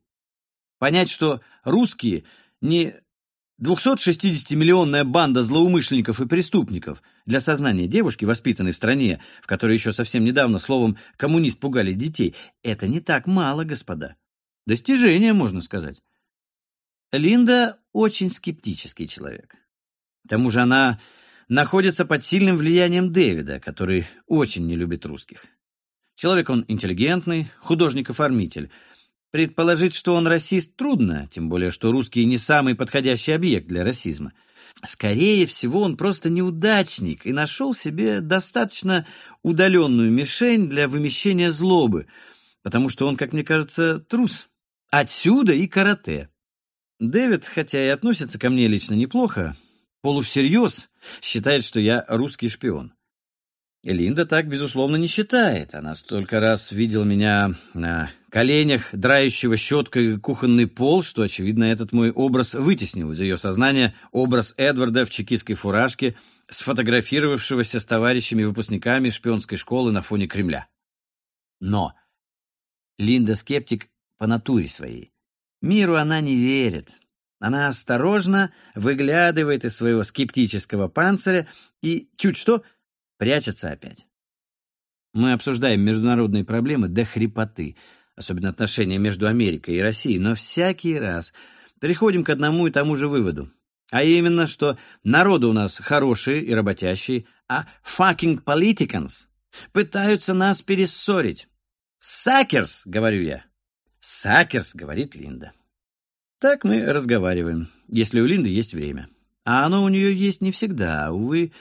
Понять, что русские не 260-миллионная банда злоумышленников и преступников для сознания девушки, воспитанной в стране, в которой еще совсем недавно словом «коммунист» пугали детей, это не так мало, господа. Достижение, можно сказать. Линда очень скептический человек. К тому же она находится под сильным влиянием Дэвида, который очень не любит русских. Человек он интеллигентный, художник-оформитель. Предположить, что он расист, трудно, тем более, что русский не самый подходящий объект для расизма. Скорее всего, он просто неудачник и нашел себе достаточно удаленную мишень для вымещения злобы, потому что он, как мне кажется, трус. Отсюда и карате. Дэвид, хотя и относится ко мне лично неплохо, полувсерьез считает, что я русский шпион. Линда так, безусловно, не считает. Она столько раз видела меня на коленях, драющего щеткой кухонный пол, что, очевидно, этот мой образ вытеснил из ее сознания образ Эдварда в чекистской фуражке, сфотографировавшегося с товарищами-выпускниками шпионской школы на фоне Кремля. Но Линда скептик по натуре своей. Миру она не верит. Она осторожно выглядывает из своего скептического панциря и, чуть что, — Прячется опять. Мы обсуждаем международные проблемы до хрипоты, особенно отношения между Америкой и Россией, но всякий раз приходим к одному и тому же выводу. А именно, что народы у нас хорошие и работящие, а fucking politicans пытаются нас перессорить. «Сакерс!» — говорю я. «Сакерс!» — говорит Линда. Так мы разговариваем, если у Линды есть время. А оно у нее есть не всегда, увы,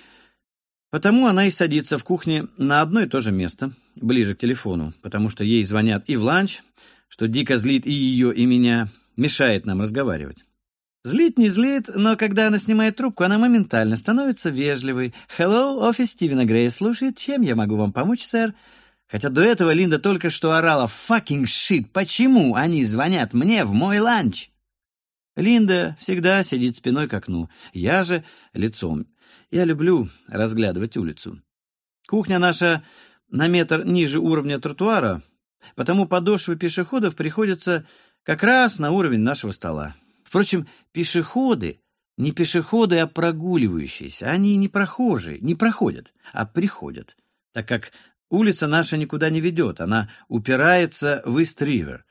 Потому она и садится в кухне на одно и то же место, ближе к телефону, потому что ей звонят и в ланч, что дико злит и ее, и меня, мешает нам разговаривать. Злит не злит, но когда она снимает трубку, она моментально становится вежливой. «Hello, офис Стивена Грея слушает. Чем я могу вам помочь, сэр?» Хотя до этого Линда только что орала «fucking shit! Почему они звонят мне в мой ланч?» Линда всегда сидит спиной к окну, я же лицом, я люблю разглядывать улицу. Кухня наша на метр ниже уровня тротуара, потому подошвы пешеходов приходятся как раз на уровень нашего стола. Впрочем, пешеходы не пешеходы, а прогуливающиеся. Они не прохожие, не проходят, а приходят, так как улица наша никуда не ведет, она упирается в Ист-Ривер.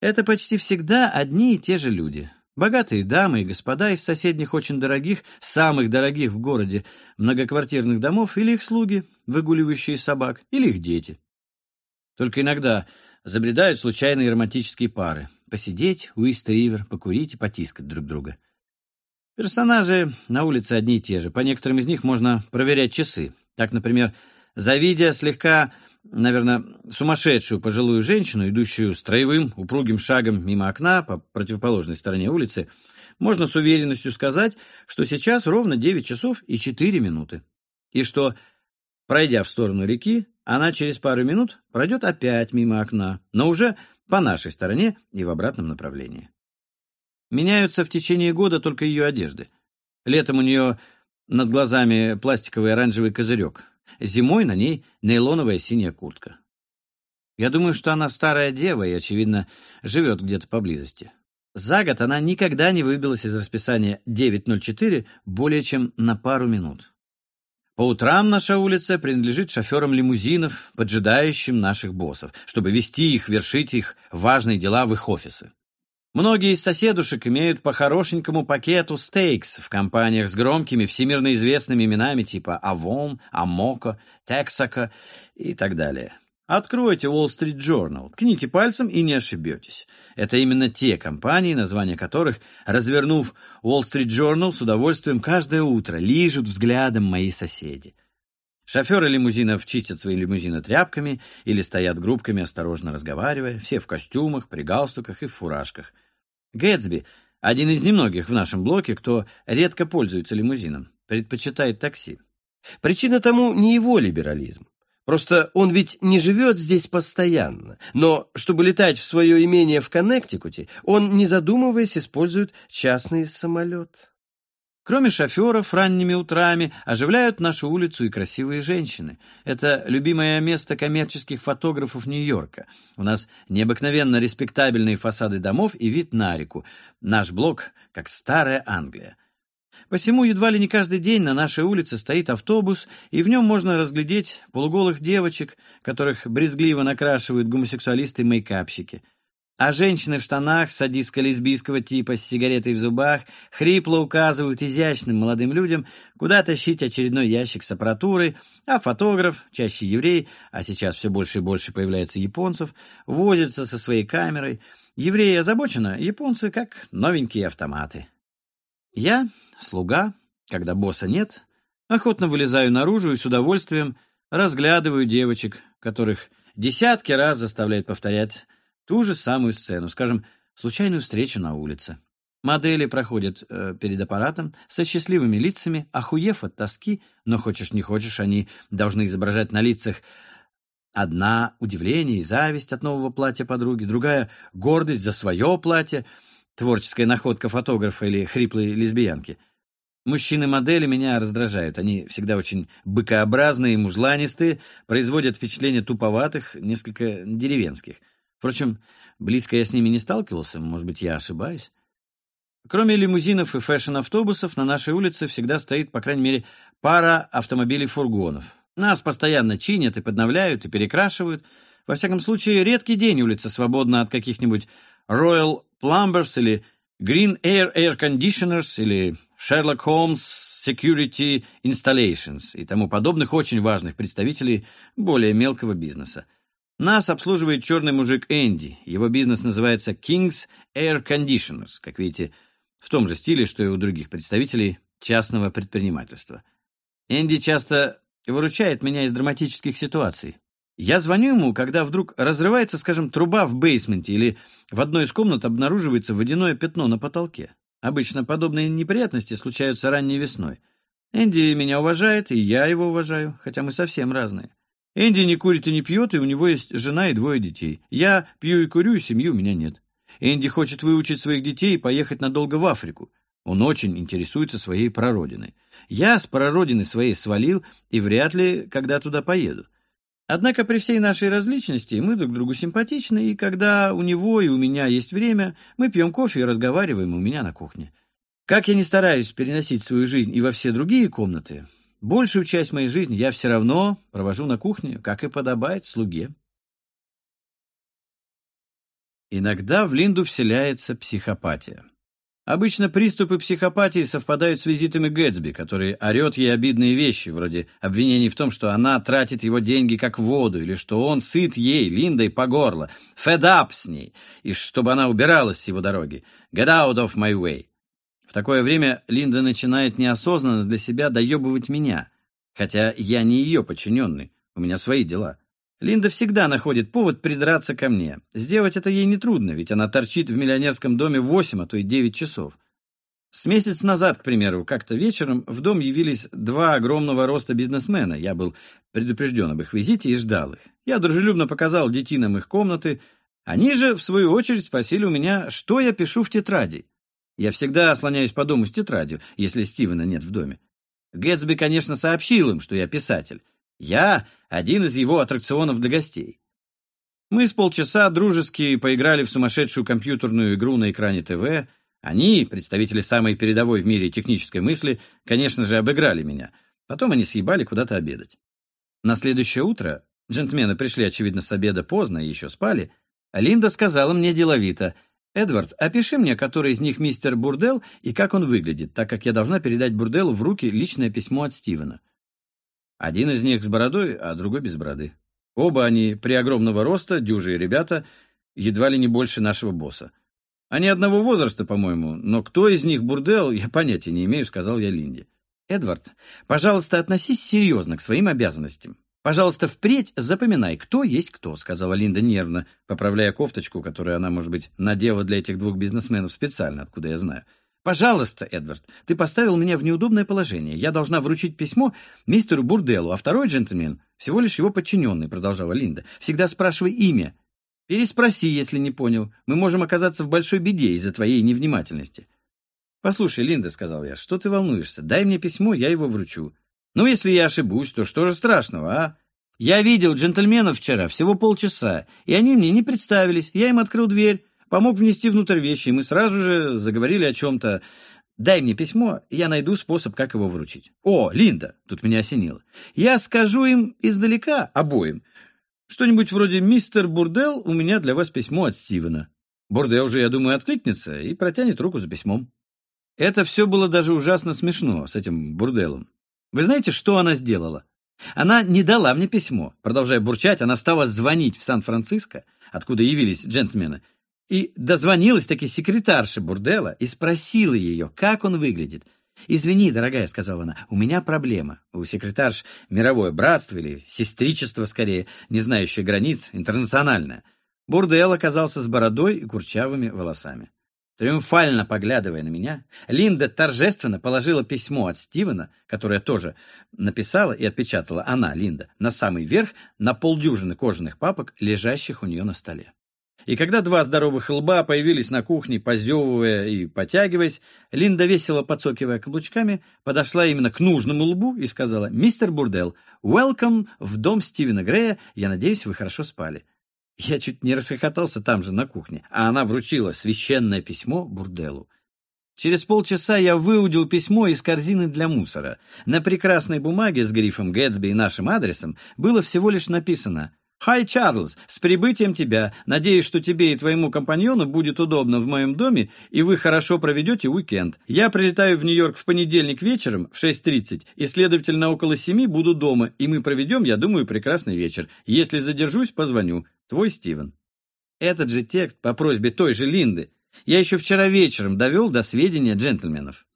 Это почти всегда одни и те же люди. Богатые дамы и господа из соседних очень дорогих, самых дорогих в городе многоквартирных домов или их слуги, выгуливающие собак, или их дети. Только иногда забредают случайные романтические пары. Посидеть у Ист-Ривер, покурить и потискать друг друга. Персонажи на улице одни и те же. По некоторым из них можно проверять часы. Так, например, завидя слегка, наверное, сумасшедшую пожилую женщину, идущую строевым, упругим шагом мимо окна по противоположной стороне улицы, можно с уверенностью сказать, что сейчас ровно 9 часов и 4 минуты. И что, пройдя в сторону реки, она через пару минут пройдет опять мимо окна, но уже по нашей стороне и в обратном направлении. Меняются в течение года только ее одежды. Летом у нее над глазами пластиковый оранжевый козырек. Зимой на ней нейлоновая синяя куртка. Я думаю, что она старая дева и, очевидно, живет где-то поблизости. За год она никогда не выбилась из расписания 9.04 более чем на пару минут. По утрам наша улица принадлежит шоферам лимузинов, поджидающим наших боссов, чтобы вести их, вершить их важные дела в их офисы. Многие из соседушек имеют по хорошенькому пакету стейкс в компаниях с громкими всемирно известными именами типа Avon, Amoco, Texaco и так далее. Откройте Wall Street Journal, ткните пальцем и не ошибетесь. Это именно те компании, названия которых, развернув Wall Street Journal, с удовольствием каждое утро лижут взглядом мои соседи. Шоферы лимузинов чистят свои лимузины тряпками или стоят группками, осторожно разговаривая, все в костюмах, при галстуках и в фуражках. Гэтсби — один из немногих в нашем блоке, кто редко пользуется лимузином, предпочитает такси. Причина тому не его либерализм. Просто он ведь не живет здесь постоянно. Но чтобы летать в свое имение в Коннектикуте, он, не задумываясь, использует частный самолет. Кроме шоферов, ранними утрами оживляют нашу улицу и красивые женщины. Это любимое место коммерческих фотографов Нью-Йорка. У нас необыкновенно респектабельные фасады домов и вид на реку. Наш блок как старая Англия. Посему едва ли не каждый день на нашей улице стоит автобус, и в нем можно разглядеть полуголых девочек, которых брезгливо накрашивают гомосексуалисты-мейкапщики – а женщины в штанах садистско-лесбийского типа с сигаретой в зубах хрипло указывают изящным молодым людям, куда тащить очередной ящик с аппаратурой, а фотограф, чаще еврей, а сейчас все больше и больше появляется японцев, возится со своей камерой. Евреи озабочены, японцы как новенькие автоматы. Я, слуга, когда босса нет, охотно вылезаю наружу и с удовольствием разглядываю девочек, которых десятки раз заставляют повторять ту же самую сцену, скажем, случайную встречу на улице. Модели проходят э, перед аппаратом со счастливыми лицами, охуев от тоски, но хочешь не хочешь, они должны изображать на лицах одна удивление и зависть от нового платья подруги, другая гордость за свое платье, творческая находка фотографа или хриплой лесбиянки. Мужчины-модели меня раздражают. Они всегда очень быкообразные мужланистые, производят впечатление туповатых, несколько деревенских. Впрочем, близко я с ними не сталкивался, может быть, я ошибаюсь. Кроме лимузинов и фэшн-автобусов, на нашей улице всегда стоит, по крайней мере, пара автомобилей-фургонов. Нас постоянно чинят и подновляют, и перекрашивают. Во всяком случае, редкий день улица свободна от каких-нибудь Royal Plumbers или Green Air Air Conditioners или Sherlock Holmes Security Installations и тому подобных очень важных представителей более мелкого бизнеса. Нас обслуживает черный мужик Энди. Его бизнес называется King's Air Conditioners, как видите, в том же стиле, что и у других представителей частного предпринимательства. Энди часто выручает меня из драматических ситуаций. Я звоню ему, когда вдруг разрывается, скажем, труба в бейсменте или в одной из комнат обнаруживается водяное пятно на потолке. Обычно подобные неприятности случаются ранней весной. Энди меня уважает, и я его уважаю, хотя мы совсем разные. Энди не курит и не пьет, и у него есть жена и двое детей. Я пью и курю, и семьи у меня нет. Энди хочет выучить своих детей и поехать надолго в Африку. Он очень интересуется своей прародиной. Я с прародины своей свалил и вряд ли когда туда поеду. Однако при всей нашей различности мы друг другу симпатичны, и когда у него и у меня есть время, мы пьем кофе и разговариваем у меня на кухне. Как я не стараюсь переносить свою жизнь и во все другие комнаты, Большую часть моей жизни я все равно провожу на кухне, как и подобает слуге. Иногда в Линду вселяется психопатия. Обычно приступы психопатии совпадают с визитами Гэтсби, который орет ей обидные вещи, вроде обвинений в том, что она тратит его деньги как воду, или что он сыт ей, Линдой, по горло, fed up с ней, и чтобы она убиралась с его дороги. Get out of my way. В такое время Линда начинает неосознанно для себя доебывать меня, хотя я не ее подчиненный, у меня свои дела. Линда всегда находит повод придраться ко мне. Сделать это ей нетрудно, ведь она торчит в миллионерском доме 8, а то и 9 часов. С месяц назад, к примеру, как-то вечером в дом явились два огромного роста бизнесмена. Я был предупрежден об их визите и ждал их. Я дружелюбно показал детинам их комнаты. Они же, в свою очередь, спросили у меня, что я пишу в тетради. Я всегда слоняюсь по дому с тетрадью, если Стивена нет в доме. Гэтсби, конечно, сообщил им, что я писатель. Я один из его аттракционов для гостей. Мы с полчаса дружески поиграли в сумасшедшую компьютерную игру на экране ТВ. Они, представители самой передовой в мире технической мысли, конечно же, обыграли меня. Потом они съебали куда-то обедать. На следующее утро, джентльмены пришли, очевидно, с обеда поздно и еще спали, Линда сказала мне деловито, «Эдвард, опиши мне, который из них мистер Бурдел и как он выглядит, так как я должна передать Бурделу в руки личное письмо от Стивена». Один из них с бородой, а другой без бороды. Оба они при огромного роста, дюжие ребята, едва ли не больше нашего босса. Они одного возраста, по-моему, но кто из них бурдел, я понятия не имею, сказал я Линде. Эдвард, пожалуйста, относись серьезно к своим обязанностям. Пожалуйста, впредь запоминай, кто есть кто, сказала Линда нервно, поправляя кофточку, которую она, может быть, надела для этих двух бизнесменов специально, откуда я знаю. «Пожалуйста, Эдвард, ты поставил меня в неудобное положение. Я должна вручить письмо мистеру Бурделу, а второй джентльмен — всего лишь его подчиненный», — продолжала Линда. «Всегда спрашивай имя. Переспроси, если не понял. Мы можем оказаться в большой беде из-за твоей невнимательности». «Послушай, Линда», — сказал я, — «что ты волнуешься? Дай мне письмо, я его вручу. Ну, если я ошибусь, то что же страшного, а?» «Я видел джентльменов вчера всего полчаса, и они мне не представились. Я им открыл дверь» помог внести внутрь вещи, и мы сразу же заговорили о чем-то. Дай мне письмо, я найду способ, как его вручить. О, Линда, тут меня осенило. Я скажу им издалека, обоим. Что-нибудь вроде «Мистер Бурдел, у меня для вас письмо от Стивена». Бурдел уже, я думаю, откликнется и протянет руку за письмом. Это все было даже ужасно смешно с этим Бурделом. Вы знаете, что она сделала? Она не дала мне письмо. Продолжая бурчать, она стала звонить в Сан-Франциско, откуда явились джентльмены, и дозвонилась таки секретарша бурдела и спросила ее, как он выглядит. «Извини, дорогая», — сказала она, — «у меня проблема. У секретарш мировое братство или сестричество, скорее, не знающее границ, интернациональное». Бурдел оказался с бородой и курчавыми волосами. Триумфально поглядывая на меня, Линда торжественно положила письмо от Стивена, которое тоже написала и отпечатала она, Линда, на самый верх на полдюжины кожаных папок, лежащих у нее на столе. И когда два здоровых лба появились на кухне, позевывая и потягиваясь, Линда, весело подсокивая каблучками, подошла именно к нужному лбу и сказала, «Мистер Бурдел, welcome в дом Стивена Грея, я надеюсь, вы хорошо спали». Я чуть не расхохотался там же, на кухне, а она вручила священное письмо Бурделу. Через полчаса я выудил письмо из корзины для мусора. На прекрасной бумаге с грифом Гэтсби и нашим адресом было всего лишь написано «Хай, Чарльз, с прибытием тебя. Надеюсь, что тебе и твоему компаньону будет удобно в моем доме, и вы хорошо проведете уикенд. Я прилетаю в Нью-Йорк в понедельник вечером в 6.30, и, следовательно, около 7 буду дома, и мы проведем, я думаю, прекрасный вечер. Если задержусь, позвоню. Твой Стивен». Этот же текст по просьбе той же Линды я еще вчера вечером довел до сведения джентльменов.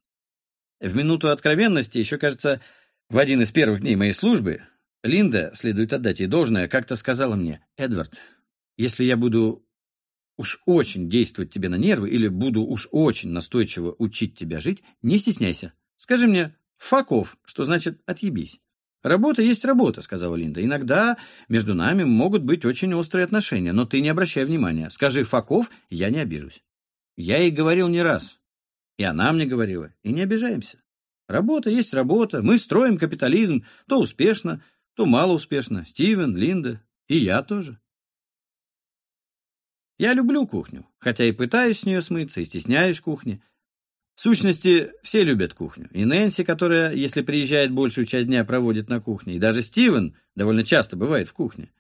В минуту откровенности, еще, кажется, в один из первых дней моей службы, Линда, следует отдать ей должное, как-то сказала мне, «Эдвард, если я буду уж очень действовать тебе на нервы или буду уж очень настойчиво учить тебя жить, не стесняйся. Скажи мне «факов», что значит «отъебись». «Работа есть работа», — сказала Линда. «Иногда между нами могут быть очень острые отношения, но ты не обращай внимания. Скажи «факов», я не обижусь». Я ей говорил не раз. И она мне говорила. И не обижаемся. Работа есть работа. Мы строим капитализм. То успешно, то мало успешно. Стивен, Линда и я тоже. Я люблю кухню, хотя и пытаюсь с нее смыться, и стесняюсь кухни. В сущности, все любят кухню. И Нэнси, которая, если приезжает большую часть дня, проводит на кухне. И даже Стивен довольно часто бывает в кухне.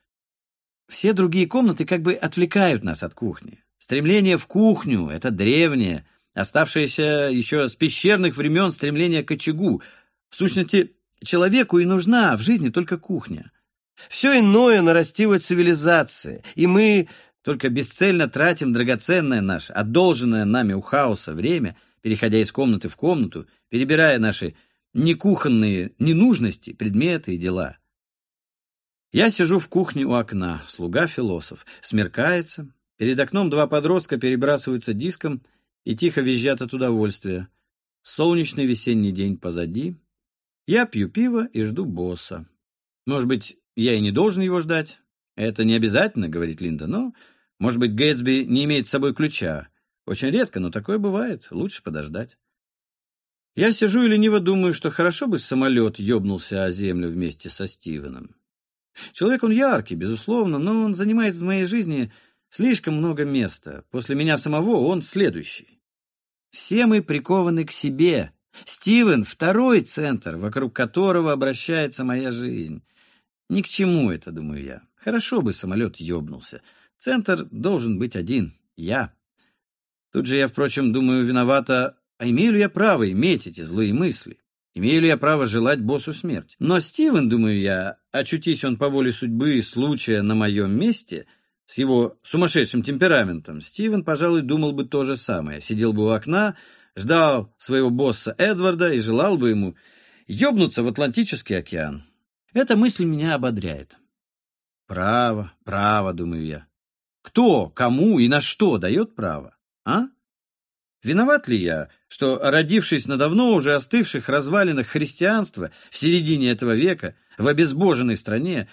Все другие комнаты как бы отвлекают нас от кухни. Стремление в кухню — это древнее, оставшееся еще с пещерных времен стремление к очагу. В сущности, человеку и нужна в жизни только кухня. Все иное нарастила цивилизация, и мы только бесцельно тратим драгоценное наше, одолженное нами у хаоса время, переходя из комнаты в комнату, перебирая наши некухонные ненужности, предметы и дела. Я сижу в кухне у окна, слуга-философ. Смеркается. Перед окном два подростка перебрасываются диском и тихо визжат от удовольствия. Солнечный весенний день позади. Я пью пиво и жду босса. Может быть, я и не должен его ждать. Это не обязательно, говорит Линда, но, может быть, Гэтсби не имеет с собой ключа. Очень редко, но такое бывает. Лучше подождать. Я сижу и лениво думаю, что хорошо бы самолет ёбнулся о землю вместе со Стивеном. Человек он яркий, безусловно, но он занимает в моей жизни слишком много места. После меня самого он следующий. Все мы прикованы к себе. Стивен — второй центр, вокруг которого обращается моя жизнь. Ни к чему это, думаю я. Хорошо бы самолет ёбнулся. Центр должен быть один — я. Тут же я, впрочем, думаю, виновата, а имею ли я право иметь эти злые мысли? Имею ли я право желать боссу смерть? Но Стивен, думаю я, очутись он по воле судьбы и случая на моем месте, с его сумасшедшим темпераментом, Стивен, пожалуй, думал бы то же самое. Сидел бы у окна, ждал своего босса Эдварда и желал бы ему ёбнуться в Атлантический океан. Эта мысль меня ободряет. Право, право, думаю я. Кто, кому и на что дает право, а? Виноват ли я, что, родившись на давно уже остывших развалинах христианства в середине этого века, в обезбоженной стране,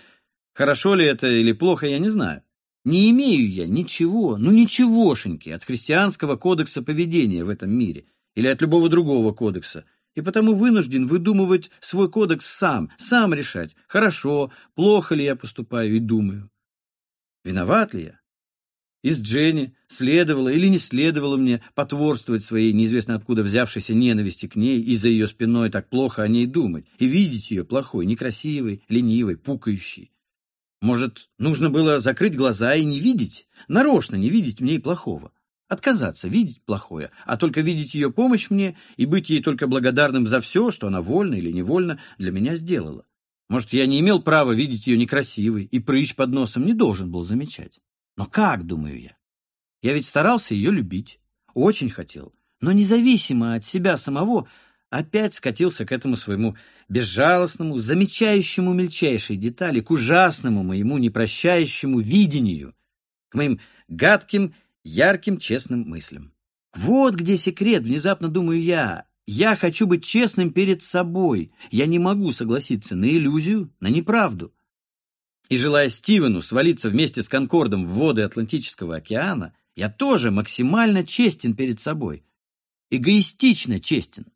хорошо ли это или плохо, я не знаю. Не имею я ничего, ну ничегошеньки от христианского кодекса поведения в этом мире или от любого другого кодекса, и потому вынужден выдумывать свой кодекс сам, сам решать, хорошо, плохо ли я поступаю и думаю. Виноват ли я? Из Дженни следовало или не следовало мне потворствовать своей неизвестно откуда взявшейся ненависти к ней и за ее спиной так плохо о ней думать и видеть ее плохой, некрасивой, ленивой, пукающей. Может, нужно было закрыть глаза и не видеть, нарочно не видеть в ней плохого, отказаться видеть плохое, а только видеть ее помощь мне и быть ей только благодарным за все, что она вольно или невольно для меня сделала. Может, я не имел права видеть ее некрасивой и прыщ под носом не должен был замечать. Но как, думаю я? Я ведь старался ее любить, очень хотел, но независимо от себя самого опять скатился к этому своему безжалостному, замечающему мельчайшие детали, к ужасному моему непрощающему видению, к моим гадким, ярким, честным мыслям. Вот где секрет, внезапно думаю я. Я хочу быть честным перед собой. Я не могу согласиться на иллюзию, на неправду. И желая Стивену свалиться вместе с Конкордом в воды Атлантического океана, я тоже максимально честен перед собой. Эгоистично честен.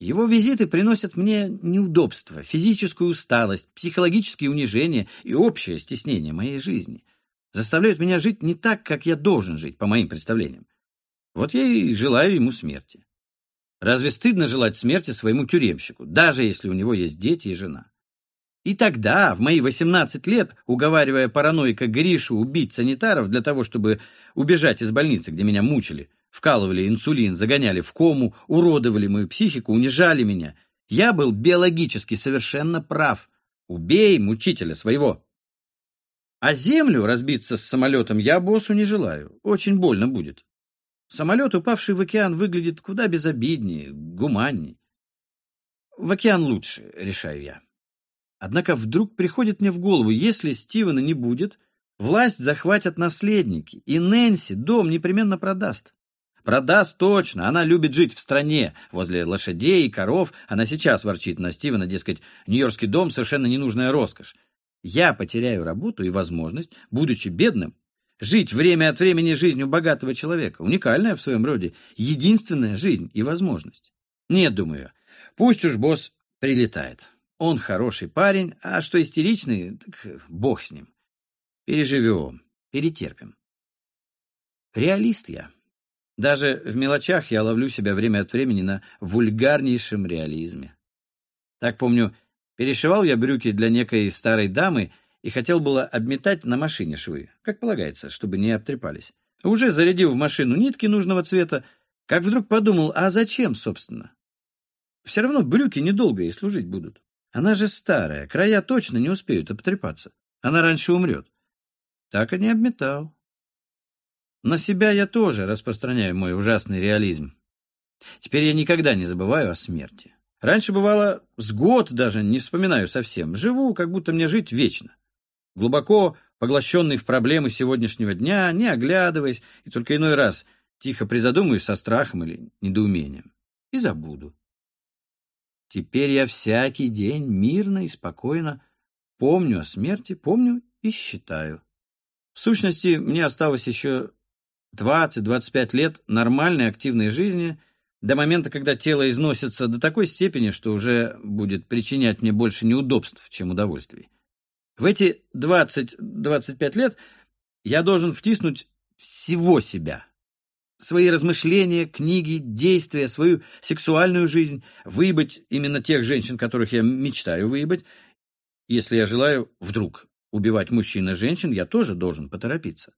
Его визиты приносят мне неудобства, физическую усталость, психологические унижения и общее стеснение моей жизни. Заставляют меня жить не так, как я должен жить, по моим представлениям. Вот я и желаю ему смерти. Разве стыдно желать смерти своему тюремщику, даже если у него есть дети и жена? И тогда, в мои 18 лет, уговаривая параноика Гришу убить санитаров для того, чтобы убежать из больницы, где меня мучили, вкалывали инсулин, загоняли в кому, уродовали мою психику, унижали меня, я был биологически совершенно прав. Убей мучителя своего. А землю разбиться с самолетом я боссу не желаю. Очень больно будет. Самолет, упавший в океан, выглядит куда безобиднее, гуманней. В океан лучше, решаю я. Однако вдруг приходит мне в голову, если Стивена не будет, власть захватят наследники, и Нэнси дом непременно продаст. Продаст точно, она любит жить в стране, возле лошадей и коров. Она сейчас ворчит на Стивена, дескать, нью-йоркский дом совершенно ненужная роскошь. Я потеряю работу и возможность, будучи бедным, жить время от времени жизнью богатого человека. Уникальная в своем роде, единственная жизнь и возможность. Нет, думаю, пусть уж босс прилетает. Он хороший парень, а что истеричный, так бог с ним. Переживем, перетерпим. Реалист я. Даже в мелочах я ловлю себя время от времени на вульгарнейшем реализме. Так помню, перешивал я брюки для некой старой дамы и хотел было обметать на машине швы, как полагается, чтобы не обтрепались. Уже зарядил в машину нитки нужного цвета, Как вдруг подумал, а зачем, собственно? Все равно брюки недолго ей служить будут. Она же старая, края точно не успеют обтрепаться. Она раньше умрет. Так и не обметал. На себя я тоже распространяю мой ужасный реализм. Теперь я никогда не забываю о смерти. Раньше бывало, с год даже не вспоминаю совсем. Живу, как будто мне жить вечно. Глубоко поглощенный в проблемы сегодняшнего дня, не оглядываясь, и только иной раз тихо призадумаюсь со страхом или недоумением. И забуду. Теперь я всякий день мирно и спокойно помню о смерти, помню и считаю. В сущности, мне осталось еще 20-25 лет нормальной активной жизни до момента, когда тело износится до такой степени, что уже будет причинять мне больше неудобств, чем удовольствий. В эти 20-25 лет я должен втиснуть всего себя. Свои размышления, книги, действия, свою сексуальную жизнь, выебать именно тех женщин, которых я мечтаю выебать. Если я желаю вдруг убивать мужчин и женщин, я тоже должен поторопиться.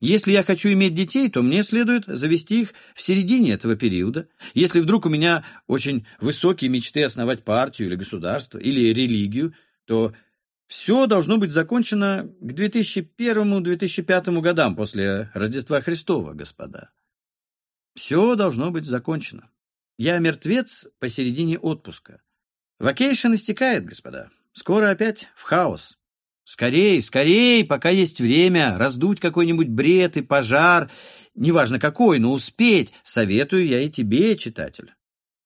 Если я хочу иметь детей, то мне следует завести их в середине этого периода. Если вдруг у меня очень высокие мечты основать партию или государство, или религию, то все должно быть закончено к 2001-2005 годам после Рождества Христова, господа. Все должно быть закончено. Я мертвец посередине отпуска. Вакейшн истекает, господа. Скоро опять в хаос. Скорей, скорей, пока есть время, раздуть какой-нибудь бред и пожар, неважно какой, но успеть, советую я и тебе, читатель.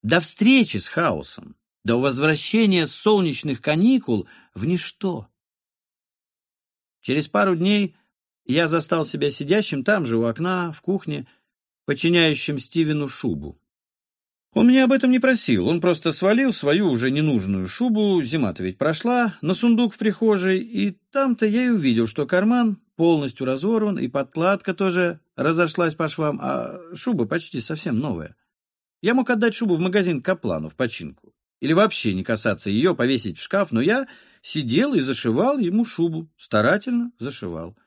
До встречи с хаосом, до возвращения солнечных каникул в ничто. Через пару дней я застал себя сидящим там же у окна, в кухне, подчиняющим Стивену шубу. Он меня об этом не просил, он просто свалил свою уже ненужную шубу, зима-то ведь прошла, на сундук в прихожей, и там-то я и увидел, что карман полностью разорван, и подкладка тоже разошлась по швам, а шуба почти совсем новая. Я мог отдать шубу в магазин Каплану в починку, или вообще не касаться ее, повесить в шкаф, но я сидел и зашивал ему шубу, старательно зашивал.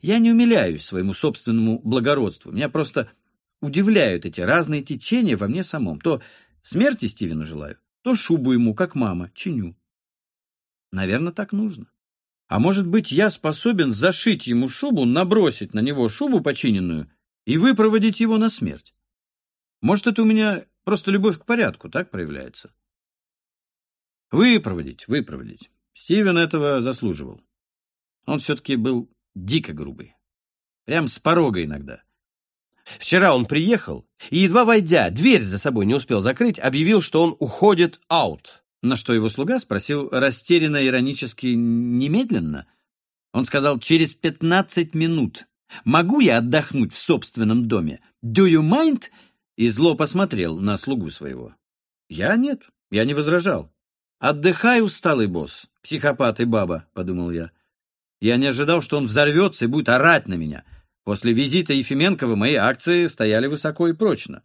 Я не умиляюсь своему собственному благородству, меня просто удивляют эти разные течения во мне самом. То смерти Стивену желаю, то шубу ему, как мама, чиню. Наверное, так нужно. А может быть, я способен зашить ему шубу, набросить на него шубу починенную и выпроводить его на смерть? Может, это у меня просто любовь к порядку так проявляется? Выпроводить, выпроводить. Стивен этого заслуживал. Он все-таки был дико грубый. Прям с порога иногда. Вчера он приехал и, едва войдя, дверь за собой не успел закрыть, объявил, что он уходит аут. На что его слуга спросил растерянно, иронически, немедленно. Он сказал, через пятнадцать минут. «Могу я отдохнуть в собственном доме? Do you mind?» И зло посмотрел на слугу своего. «Я нет, я не возражал. Отдыхай, усталый босс, психопат и баба», — подумал я. Я не ожидал, что он взорвется и будет орать на меня — После визита Ефименкова мои акции стояли высоко и прочно.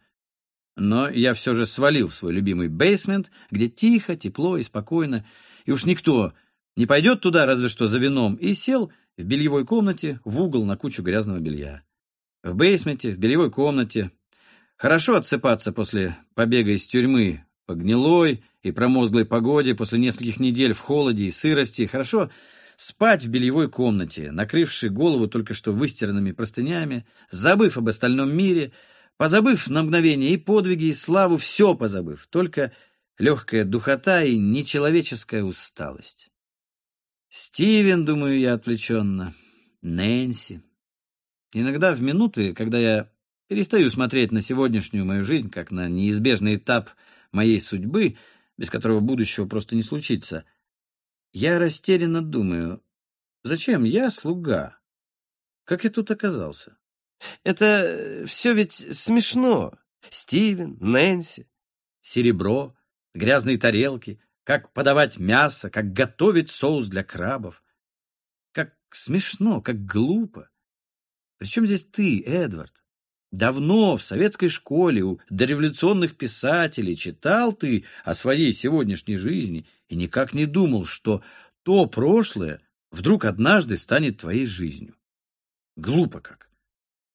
Но я все же свалил в свой любимый бейсмент, где тихо, тепло и спокойно, и уж никто не пойдет туда, разве что за вином, и сел в бельевой комнате в угол на кучу грязного белья. В бейсменте, в бельевой комнате. Хорошо отсыпаться после побега из тюрьмы по гнилой и промозглой погоде, после нескольких недель в холоде и сырости. Хорошо спать в бельевой комнате, накрывши голову только что выстиранными простынями, забыв об остальном мире, позабыв на мгновение и подвиги, и славу, все позабыв, только легкая духота и нечеловеческая усталость. Стивен, думаю я отвлеченно, Нэнси. Иногда в минуты, когда я перестаю смотреть на сегодняшнюю мою жизнь как на неизбежный этап моей судьбы, без которого будущего просто не случится, я растерянно думаю, зачем я слуга? Как я тут оказался? Это э, все ведь смешно. Стивен, Нэнси, серебро, грязные тарелки, как подавать мясо, как готовить соус для крабов. Как смешно, как глупо. Причем здесь ты, Эдвард? Давно в советской школе у дореволюционных писателей читал ты о своей сегодняшней жизни и никак не думал, что то прошлое вдруг однажды станет твоей жизнью. Глупо как.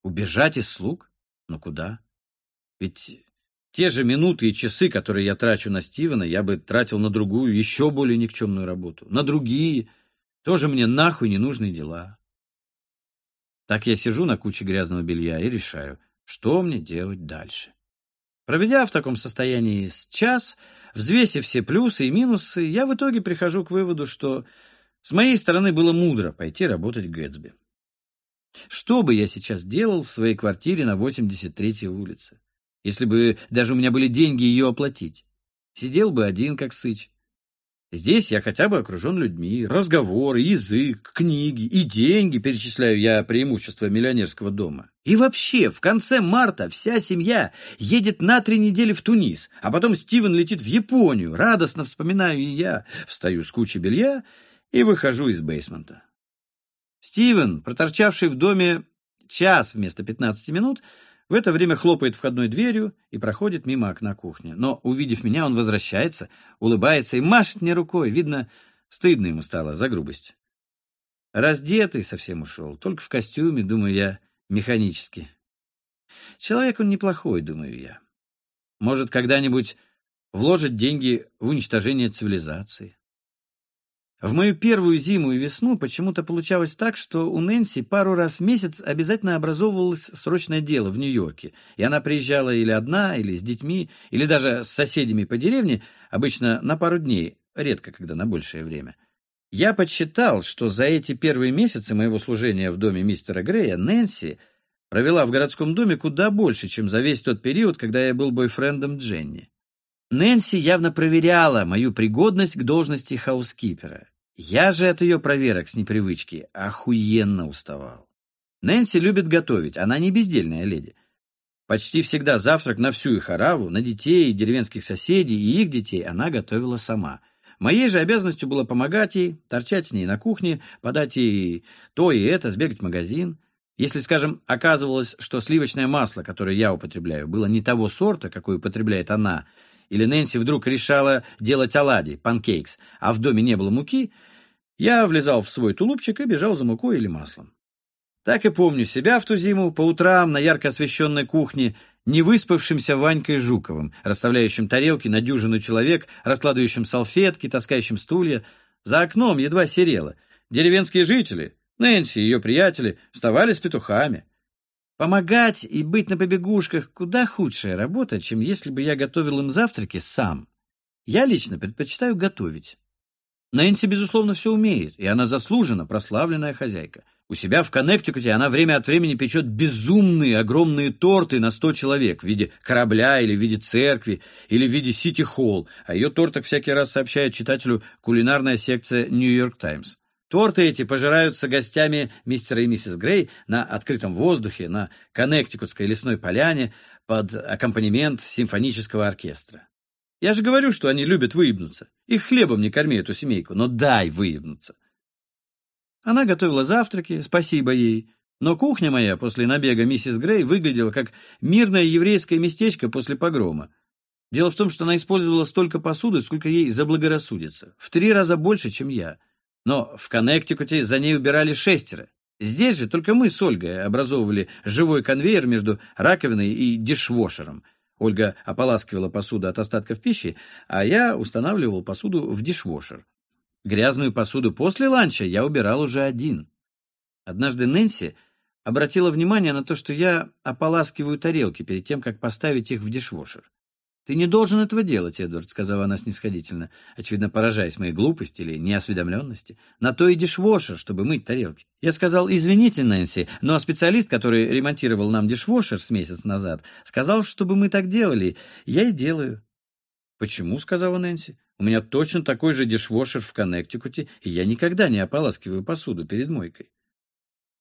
Убежать из слуг? Но куда? Ведь те же минуты и часы, которые я трачу на Стивена, я бы тратил на другую, еще более никчемную работу. На другие, тоже мне нахуй ненужные дела. Так я сижу на куче грязного белья и решаю, что мне делать дальше. Проведя в таком состоянии час, взвесив все плюсы и минусы, я в итоге прихожу к выводу, что с моей стороны было мудро пойти работать в Гэтсби. Что бы я сейчас делал в своей квартире на 83-й улице, если бы даже у меня были деньги ее оплатить? Сидел бы один, как сыч. Здесь я хотя бы окружен людьми, разговоры, язык, книги и деньги, перечисляю я преимущества миллионерского дома. И вообще, в конце марта вся семья едет на три недели в Тунис, а потом Стивен летит в Японию. Радостно вспоминаю и я, встаю с кучи белья и выхожу из бейсмента. Стивен, проторчавший в доме час вместо 15 минут, в это время хлопает входной дверью и проходит мимо окна кухни. Но, увидев меня, он возвращается, улыбается и машет мне рукой. Видно, стыдно ему стало за грубость. Раздетый совсем ушел, только в костюме, думаю я, механически. Человек он неплохой, думаю я. Может, когда-нибудь вложит деньги в уничтожение цивилизации. В мою первую зиму и весну почему-то получалось так, что у Нэнси пару раз в месяц обязательно образовывалось срочное дело в Нью-Йорке, и она приезжала или одна, или с детьми, или даже с соседями по деревне, обычно на пару дней, редко когда на большее время. Я подсчитал, что за эти первые месяцы моего служения в доме мистера Грея Нэнси провела в городском доме куда больше, чем за весь тот период, когда я был бойфрендом Дженни. Нэнси явно проверяла мою пригодность к должности хаускипера. Я же от ее проверок с непривычки охуенно уставал. Нэнси любит готовить, она не бездельная леди. Почти всегда завтрак на всю их ораву, на детей, деревенских соседей и их детей она готовила сама. Моей же обязанностью было помогать ей, торчать с ней на кухне, подать ей то и это, сбегать в магазин. Если, скажем, оказывалось, что сливочное масло, которое я употребляю, было не того сорта, какой употребляет она, или Нэнси вдруг решала делать оладьи, панкейкс, а в доме не было муки, я влезал в свой тулупчик и бежал за мукой или маслом. Так и помню себя в ту зиму по утрам на ярко освещенной кухне, невыспавшимся Ванькой Жуковым, расставляющим тарелки на дюжину человек, раскладывающим салфетки, таскающим стулья. За окном едва серело. Деревенские жители, Нэнси и ее приятели, вставали с петухами. Помогать и быть на побегушках — куда худшая работа, чем если бы я готовил им завтраки сам. Я лично предпочитаю готовить. Нэнси, безусловно, все умеет, и она заслуженно прославленная хозяйка. У себя в Коннектикуте она время от времени печет безумные огромные торты на сто человек в виде корабля или в виде церкви или в виде Сити-Холл, а ее тортах всякий раз сообщает читателю кулинарная секция «Нью-Йорк Таймс». Торты эти пожираются гостями мистера и миссис Грей на открытом воздухе, на Коннектикутской лесной поляне под аккомпанемент симфонического оркестра. Я же говорю, что они любят выебнуться. Их хлебом не корми эту семейку, но дай выебнуться. Она готовила завтраки, спасибо ей. Но кухня моя после набега миссис Грей выглядела как мирное еврейское местечко после погрома. Дело в том, что она использовала столько посуды, сколько ей заблагорассудится. В три раза больше, чем я. Но в Коннектикуте за ней убирали шестеро. Здесь же только мы с Ольгой образовывали живой конвейер между раковиной и дишвошером. Ольга ополаскивала посуду от остатков пищи, а я устанавливал посуду в дишвошер. Грязную посуду после ланча я убирал уже один. Однажды Нэнси обратила внимание на то, что я ополаскиваю тарелки перед тем, как поставить их в дишвошер. «Ты не должен этого делать, Эдвард», — сказала она снисходительно, очевидно поражаясь моей глупости или неосведомленности. «На то и дишвошер, чтобы мыть тарелки». Я сказал, «Извините, Нэнси, но специалист, который ремонтировал нам дишвошер с месяц назад, сказал, чтобы мы так делали. Я и делаю». «Почему?» — сказала Нэнси. «У меня точно такой же дишвошер в Коннектикуте, и я никогда не ополаскиваю посуду перед мойкой».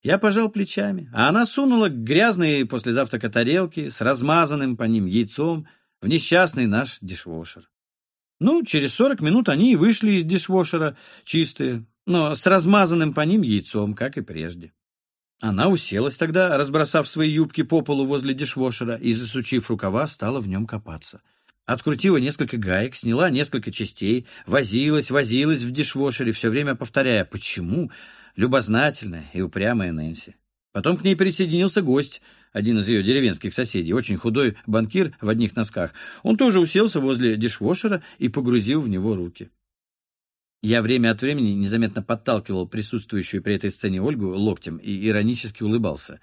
Я пожал плечами, а она сунула грязные после завтрака тарелки с размазанным по ним яйцом, в несчастный наш дишвошер. Ну, через сорок минут они и вышли из дишвошера чистые, но с размазанным по ним яйцом, как и прежде. Она уселась тогда, разбросав свои юбки по полу возле дишвошера и, засучив рукава, стала в нем копаться. Открутила несколько гаек, сняла несколько частей, возилась, возилась в дишвошере, все время повторяя «почему?» любознательная и упрямая Нэнси. Потом к ней присоединился гость, один из ее деревенских соседей, очень худой банкир в одних носках. Он тоже уселся возле дишвошера и погрузил в него руки. Я время от времени незаметно подталкивал присутствующую при этой сцене Ольгу локтем и иронически улыбался.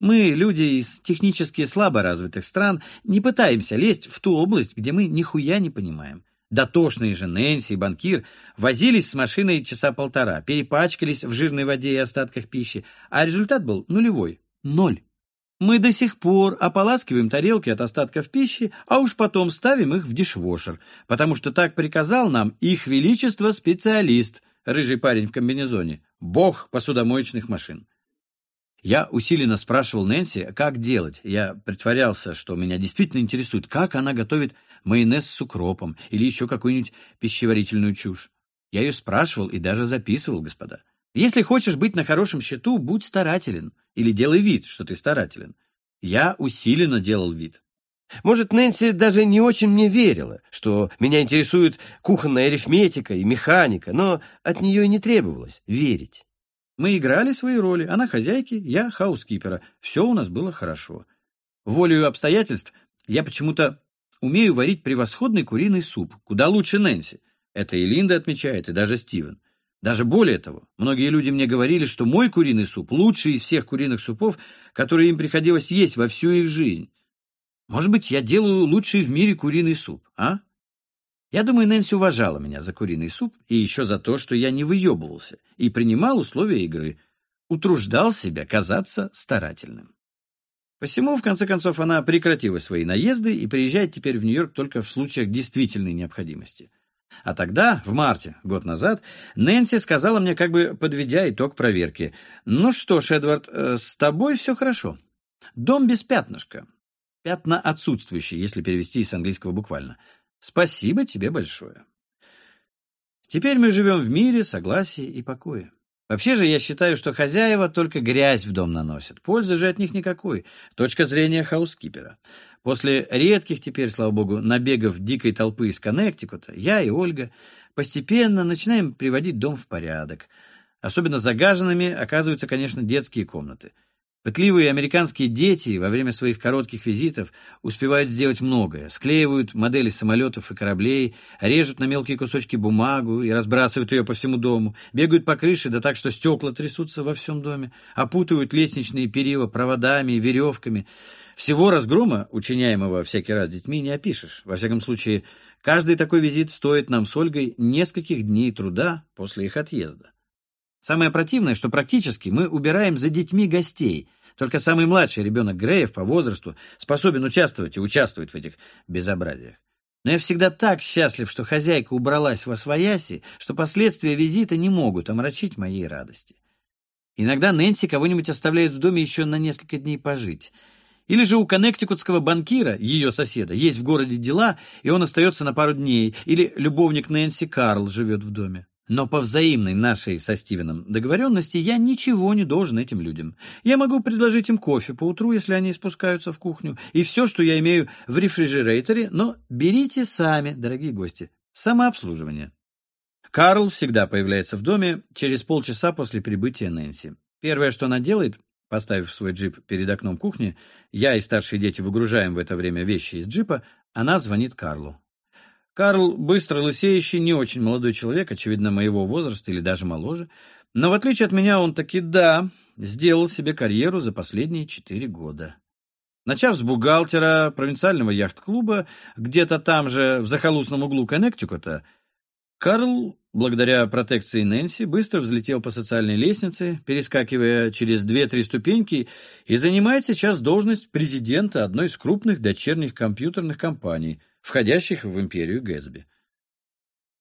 Мы, люди из технически слабо развитых стран, не пытаемся лезть в ту область, где мы нихуя не понимаем. Дотошные же Нэнси и банкир возились с машиной часа полтора, перепачкались в жирной воде и остатках пищи, а результат был нулевой — ноль. Мы до сих пор ополаскиваем тарелки от остатков пищи, а уж потом ставим их в дишвошер, потому что так приказал нам их величество специалист, рыжий парень в комбинезоне, бог посудомоечных машин. Я усиленно спрашивал Нэнси, как делать. Я притворялся, что меня действительно интересует, как она готовит майонез с укропом или еще какую-нибудь пищеварительную чушь. Я ее спрашивал и даже записывал, господа. Если хочешь быть на хорошем счету, будь старателен. Или делай вид, что ты старателен. Я усиленно делал вид. Может, Нэнси даже не очень мне верила, что меня интересует кухонная арифметика и механика, но от нее и не требовалось верить. Мы играли свои роли. Она хозяйки, я хаускипера. Все у нас было хорошо. Волею обстоятельств я почему-то умею варить превосходный куриный суп, куда лучше Нэнси. Это и Линда отмечает, и даже Стивен. Даже более того, многие люди мне говорили, что мой куриный суп лучший из всех куриных супов, которые им приходилось есть во всю их жизнь. Может быть, я делаю лучший в мире куриный суп, а? Я думаю, Нэнси уважала меня за куриный суп и еще за то, что я не выебывался и принимал условия игры, утруждал себя казаться старательным. Посему, в конце концов, она прекратила свои наезды и приезжает теперь в Нью-Йорк только в случаях действительной необходимости. А тогда, в марте, год назад, Нэнси сказала мне, как бы подведя итог проверки, «Ну что ж, Эдвард, э, с тобой все хорошо. Дом без пятнышка. Пятна отсутствующие, если перевести из английского буквально. Спасибо тебе большое. Теперь мы живем в мире, согласии и покое. Вообще же я считаю, что хозяева только грязь в дом наносят. Пользы же от них никакой. Точка зрения хаускипера. После редких теперь, слава богу, набегов дикой толпы из Коннектикута, я и Ольга постепенно начинаем приводить дом в порядок. Особенно загаженными оказываются, конечно, детские комнаты. Пытливые американские дети во время своих коротких визитов успевают сделать многое. Склеивают модели самолетов и кораблей, режут на мелкие кусочки бумагу и разбрасывают ее по всему дому, бегают по крыше, да так, что стекла трясутся во всем доме, опутывают лестничные перила проводами и веревками. Всего разгрома, учиняемого всякий раз детьми, не опишешь. Во всяком случае, каждый такой визит стоит нам с Ольгой нескольких дней труда после их отъезда. Самое противное, что практически мы убираем за детьми гостей. Только самый младший ребенок Греев по возрасту способен участвовать и участвует в этих безобразиях. Но я всегда так счастлив, что хозяйка убралась во свояси, что последствия визита не могут омрачить моей радости. Иногда Нэнси кого-нибудь оставляет в доме еще на несколько дней пожить. Или же у коннектикутского банкира, ее соседа, есть в городе дела, и он остается на пару дней. Или любовник Нэнси Карл живет в доме. Но по взаимной нашей со Стивеном договоренности я ничего не должен этим людям. Я могу предложить им кофе по утру, если они спускаются в кухню, и все, что я имею в рефрижераторе, но берите сами, дорогие гости. Самообслуживание. Карл всегда появляется в доме через полчаса после прибытия Нэнси. Первое, что она делает, поставив свой джип перед окном кухни, я и старшие дети выгружаем в это время вещи из джипа, она звонит Карлу. Карл, быстро лысеющий, не очень молодой человек, очевидно, моего возраста или даже моложе. Но в отличие от меня, он таки, да, сделал себе карьеру за последние четыре года. Начав с бухгалтера провинциального яхт-клуба, где-то там же, в захолустном углу Коннектикута, Карл, благодаря протекции Нэнси, быстро взлетел по социальной лестнице, перескакивая через две-три ступеньки, и занимает сейчас должность президента одной из крупных дочерних компьютерных компаний – входящих в империю Гэтсби.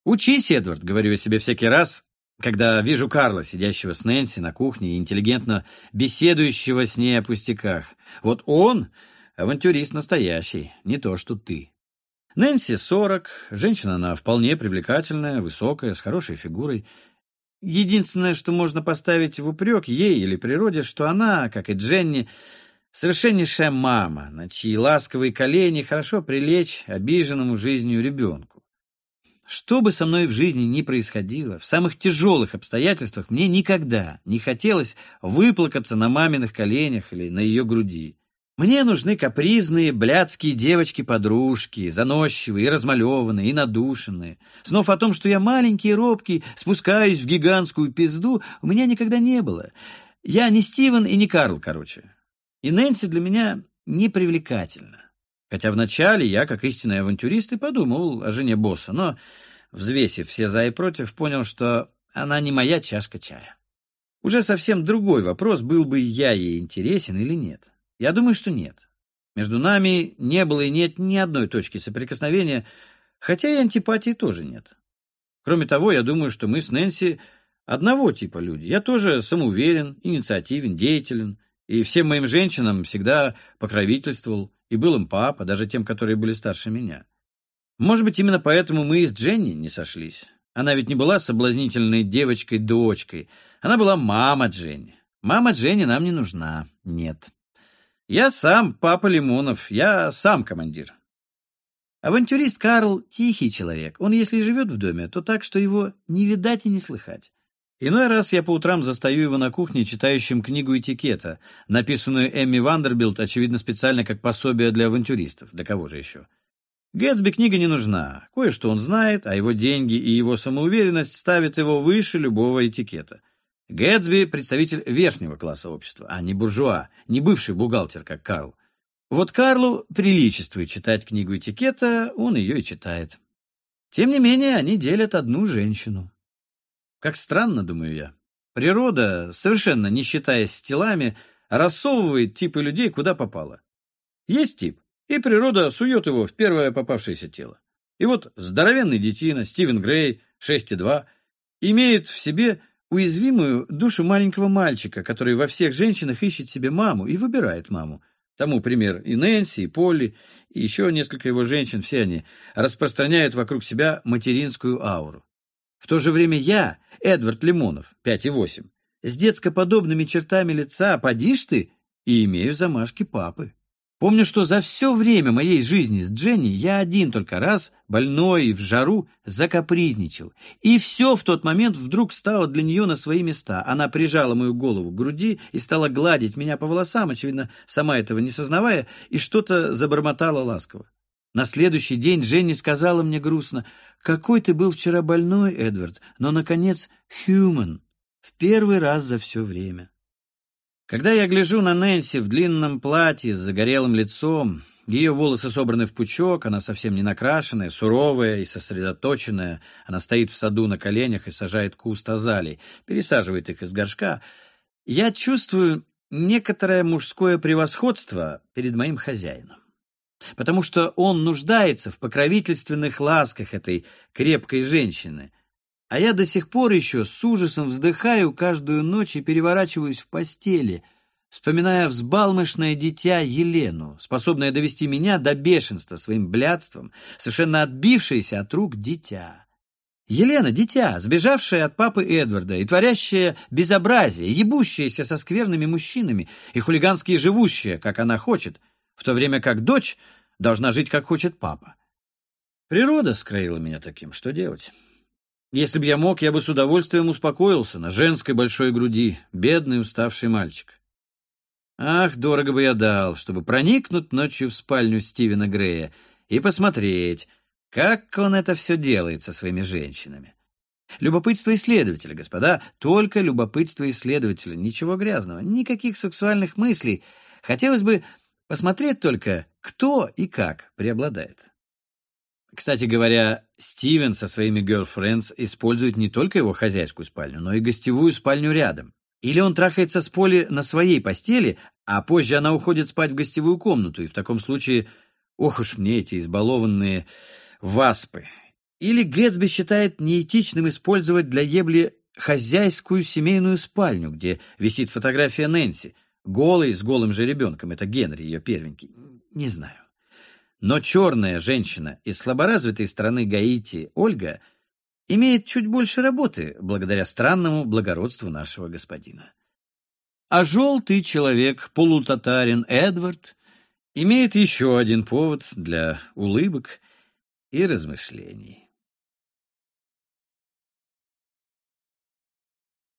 «Учись, Эдвард», — говорю я себе всякий раз, когда вижу Карла, сидящего с Нэнси на кухне и интеллигентно беседующего с ней о пустяках. Вот он — авантюрист настоящий, не то что ты. Нэнси сорок, женщина она вполне привлекательная, высокая, с хорошей фигурой. Единственное, что можно поставить в упрек ей или природе, что она, как и Дженни, Совершеннейшая мама, на чьи ласковые колени хорошо прилечь обиженному жизнью ребенку. что бы со мной в жизни ни происходило, в самых тяжелых обстоятельствах мне никогда не хотелось выплакаться на маминых коленях или на ее груди. Мне нужны капризные, блядские девочки-подружки, заносчивые и размалеванные, и надушенные. Снов о том, что я маленький и робкий, спускаюсь в гигантскую пизду, у меня никогда не было. Я не Стивен и не Карл, короче. И Нэнси для меня непривлекательна. Хотя вначале я, как истинный авантюрист, и подумал о жене босса, но, взвесив все за и против, понял, что она не моя чашка чая. Уже совсем другой вопрос, был бы я ей интересен или нет. Я думаю, что нет. Между нами не было и нет ни одной точки соприкосновения, хотя и антипатии тоже нет. Кроме того, я думаю, что мы с Нэнси одного типа люди. Я тоже самоуверен, инициативен, деятелен, и всем моим женщинам всегда покровительствовал, и был им папа, даже тем, которые были старше меня. Может быть, именно поэтому мы и с Дженни не сошлись. Она ведь не была соблазнительной девочкой-дочкой. Она была мама Дженни. Мама Дженни нам не нужна. Нет. Я сам папа Лимонов, я сам командир. Авантюрист Карл — тихий человек. Он, если живет в доме, то так, что его не видать и не слыхать. Иной раз я по утрам застаю его на кухне, читающим книгу этикета, написанную Эми Вандербильт, очевидно, специально как пособие для авантюристов. Да кого же еще? Гэтсби книга не нужна. Кое-что он знает, а его деньги и его самоуверенность ставят его выше любого этикета. Гэтсби — представитель верхнего класса общества, а не буржуа, не бывший бухгалтер, как Карл. Вот Карлу приличествует читать книгу этикета, он ее и читает. Тем не менее, они делят одну женщину. Как странно, думаю я. Природа, совершенно не считаясь с телами, рассовывает типы людей куда попало. Есть тип, и природа сует его в первое попавшееся тело. И вот здоровенный детина, Стивен Грей, 6,2, имеет в себе уязвимую душу маленького мальчика, который во всех женщинах ищет себе маму и выбирает маму. Тому пример и Нэнси, и Полли, и еще несколько его женщин, все они распространяют вокруг себя материнскую ауру. В то же время я, Эдвард Лимонов, 5,8, с детскоподобными чертами лица, подишь ты, и имею замашки папы. Помню, что за все время моей жизни с Дженни я один только раз, больной и в жару, закапризничал. И все в тот момент вдруг стало для нее на свои места. Она прижала мою голову к груди и стала гладить меня по волосам, очевидно, сама этого не сознавая, и что-то забормотала ласково. На следующий день Дженни сказала мне грустно, «Какой ты был вчера больной, Эдвард, но, наконец, human, в первый раз за все время». Когда я гляжу на Нэнси в длинном платье с загорелым лицом, ее волосы собраны в пучок, она совсем не накрашенная, суровая и сосредоточенная, она стоит в саду на коленях и сажает куст азалий, пересаживает их из горшка, я чувствую некоторое мужское превосходство перед моим хозяином. Потому что он нуждается в покровительственных ласках этой крепкой женщины — а я до сих пор еще с ужасом вздыхаю каждую ночь и переворачиваюсь в постели, вспоминая взбалмошное дитя Елену, способное довести меня до бешенства своим блядством, совершенно отбившееся от рук дитя. Елена — дитя, сбежавшая от папы Эдварда и творящая безобразие, ебущаяся со скверными мужчинами и хулигански живущая, как она хочет, в то время как дочь должна жить, как хочет папа. Природа скроила меня таким, что делать? Если бы я мог, я бы с удовольствием успокоился на женской большой груди, бедный уставший мальчик. Ах, дорого бы я дал, чтобы проникнуть ночью в спальню Стивена Грея и посмотреть, как он это все делает со своими женщинами. Любопытство исследователя, господа, только любопытство исследователя, ничего грязного, никаких сексуальных мыслей. Хотелось бы посмотреть только, кто и как преобладает. Кстати говоря, Стивен со своими girlfriends использует не только его хозяйскую спальню, но и гостевую спальню рядом. Или он трахается с Поли на своей постели, а позже она уходит спать в гостевую комнату, и в таком случае, ох уж мне эти избалованные васпы. Или Гэтсби считает неэтичным использовать для ебли хозяйскую семейную спальню, где висит фотография Нэнси, голой с голым же ребенком, это Генри, ее первенький. Не знаю. Но черная женщина из слаборазвитой страны Гаити, Ольга, имеет чуть больше работы благодаря странному благородству нашего господина. А желтый человек, полутатарин Эдвард, имеет еще один повод для улыбок и размышлений.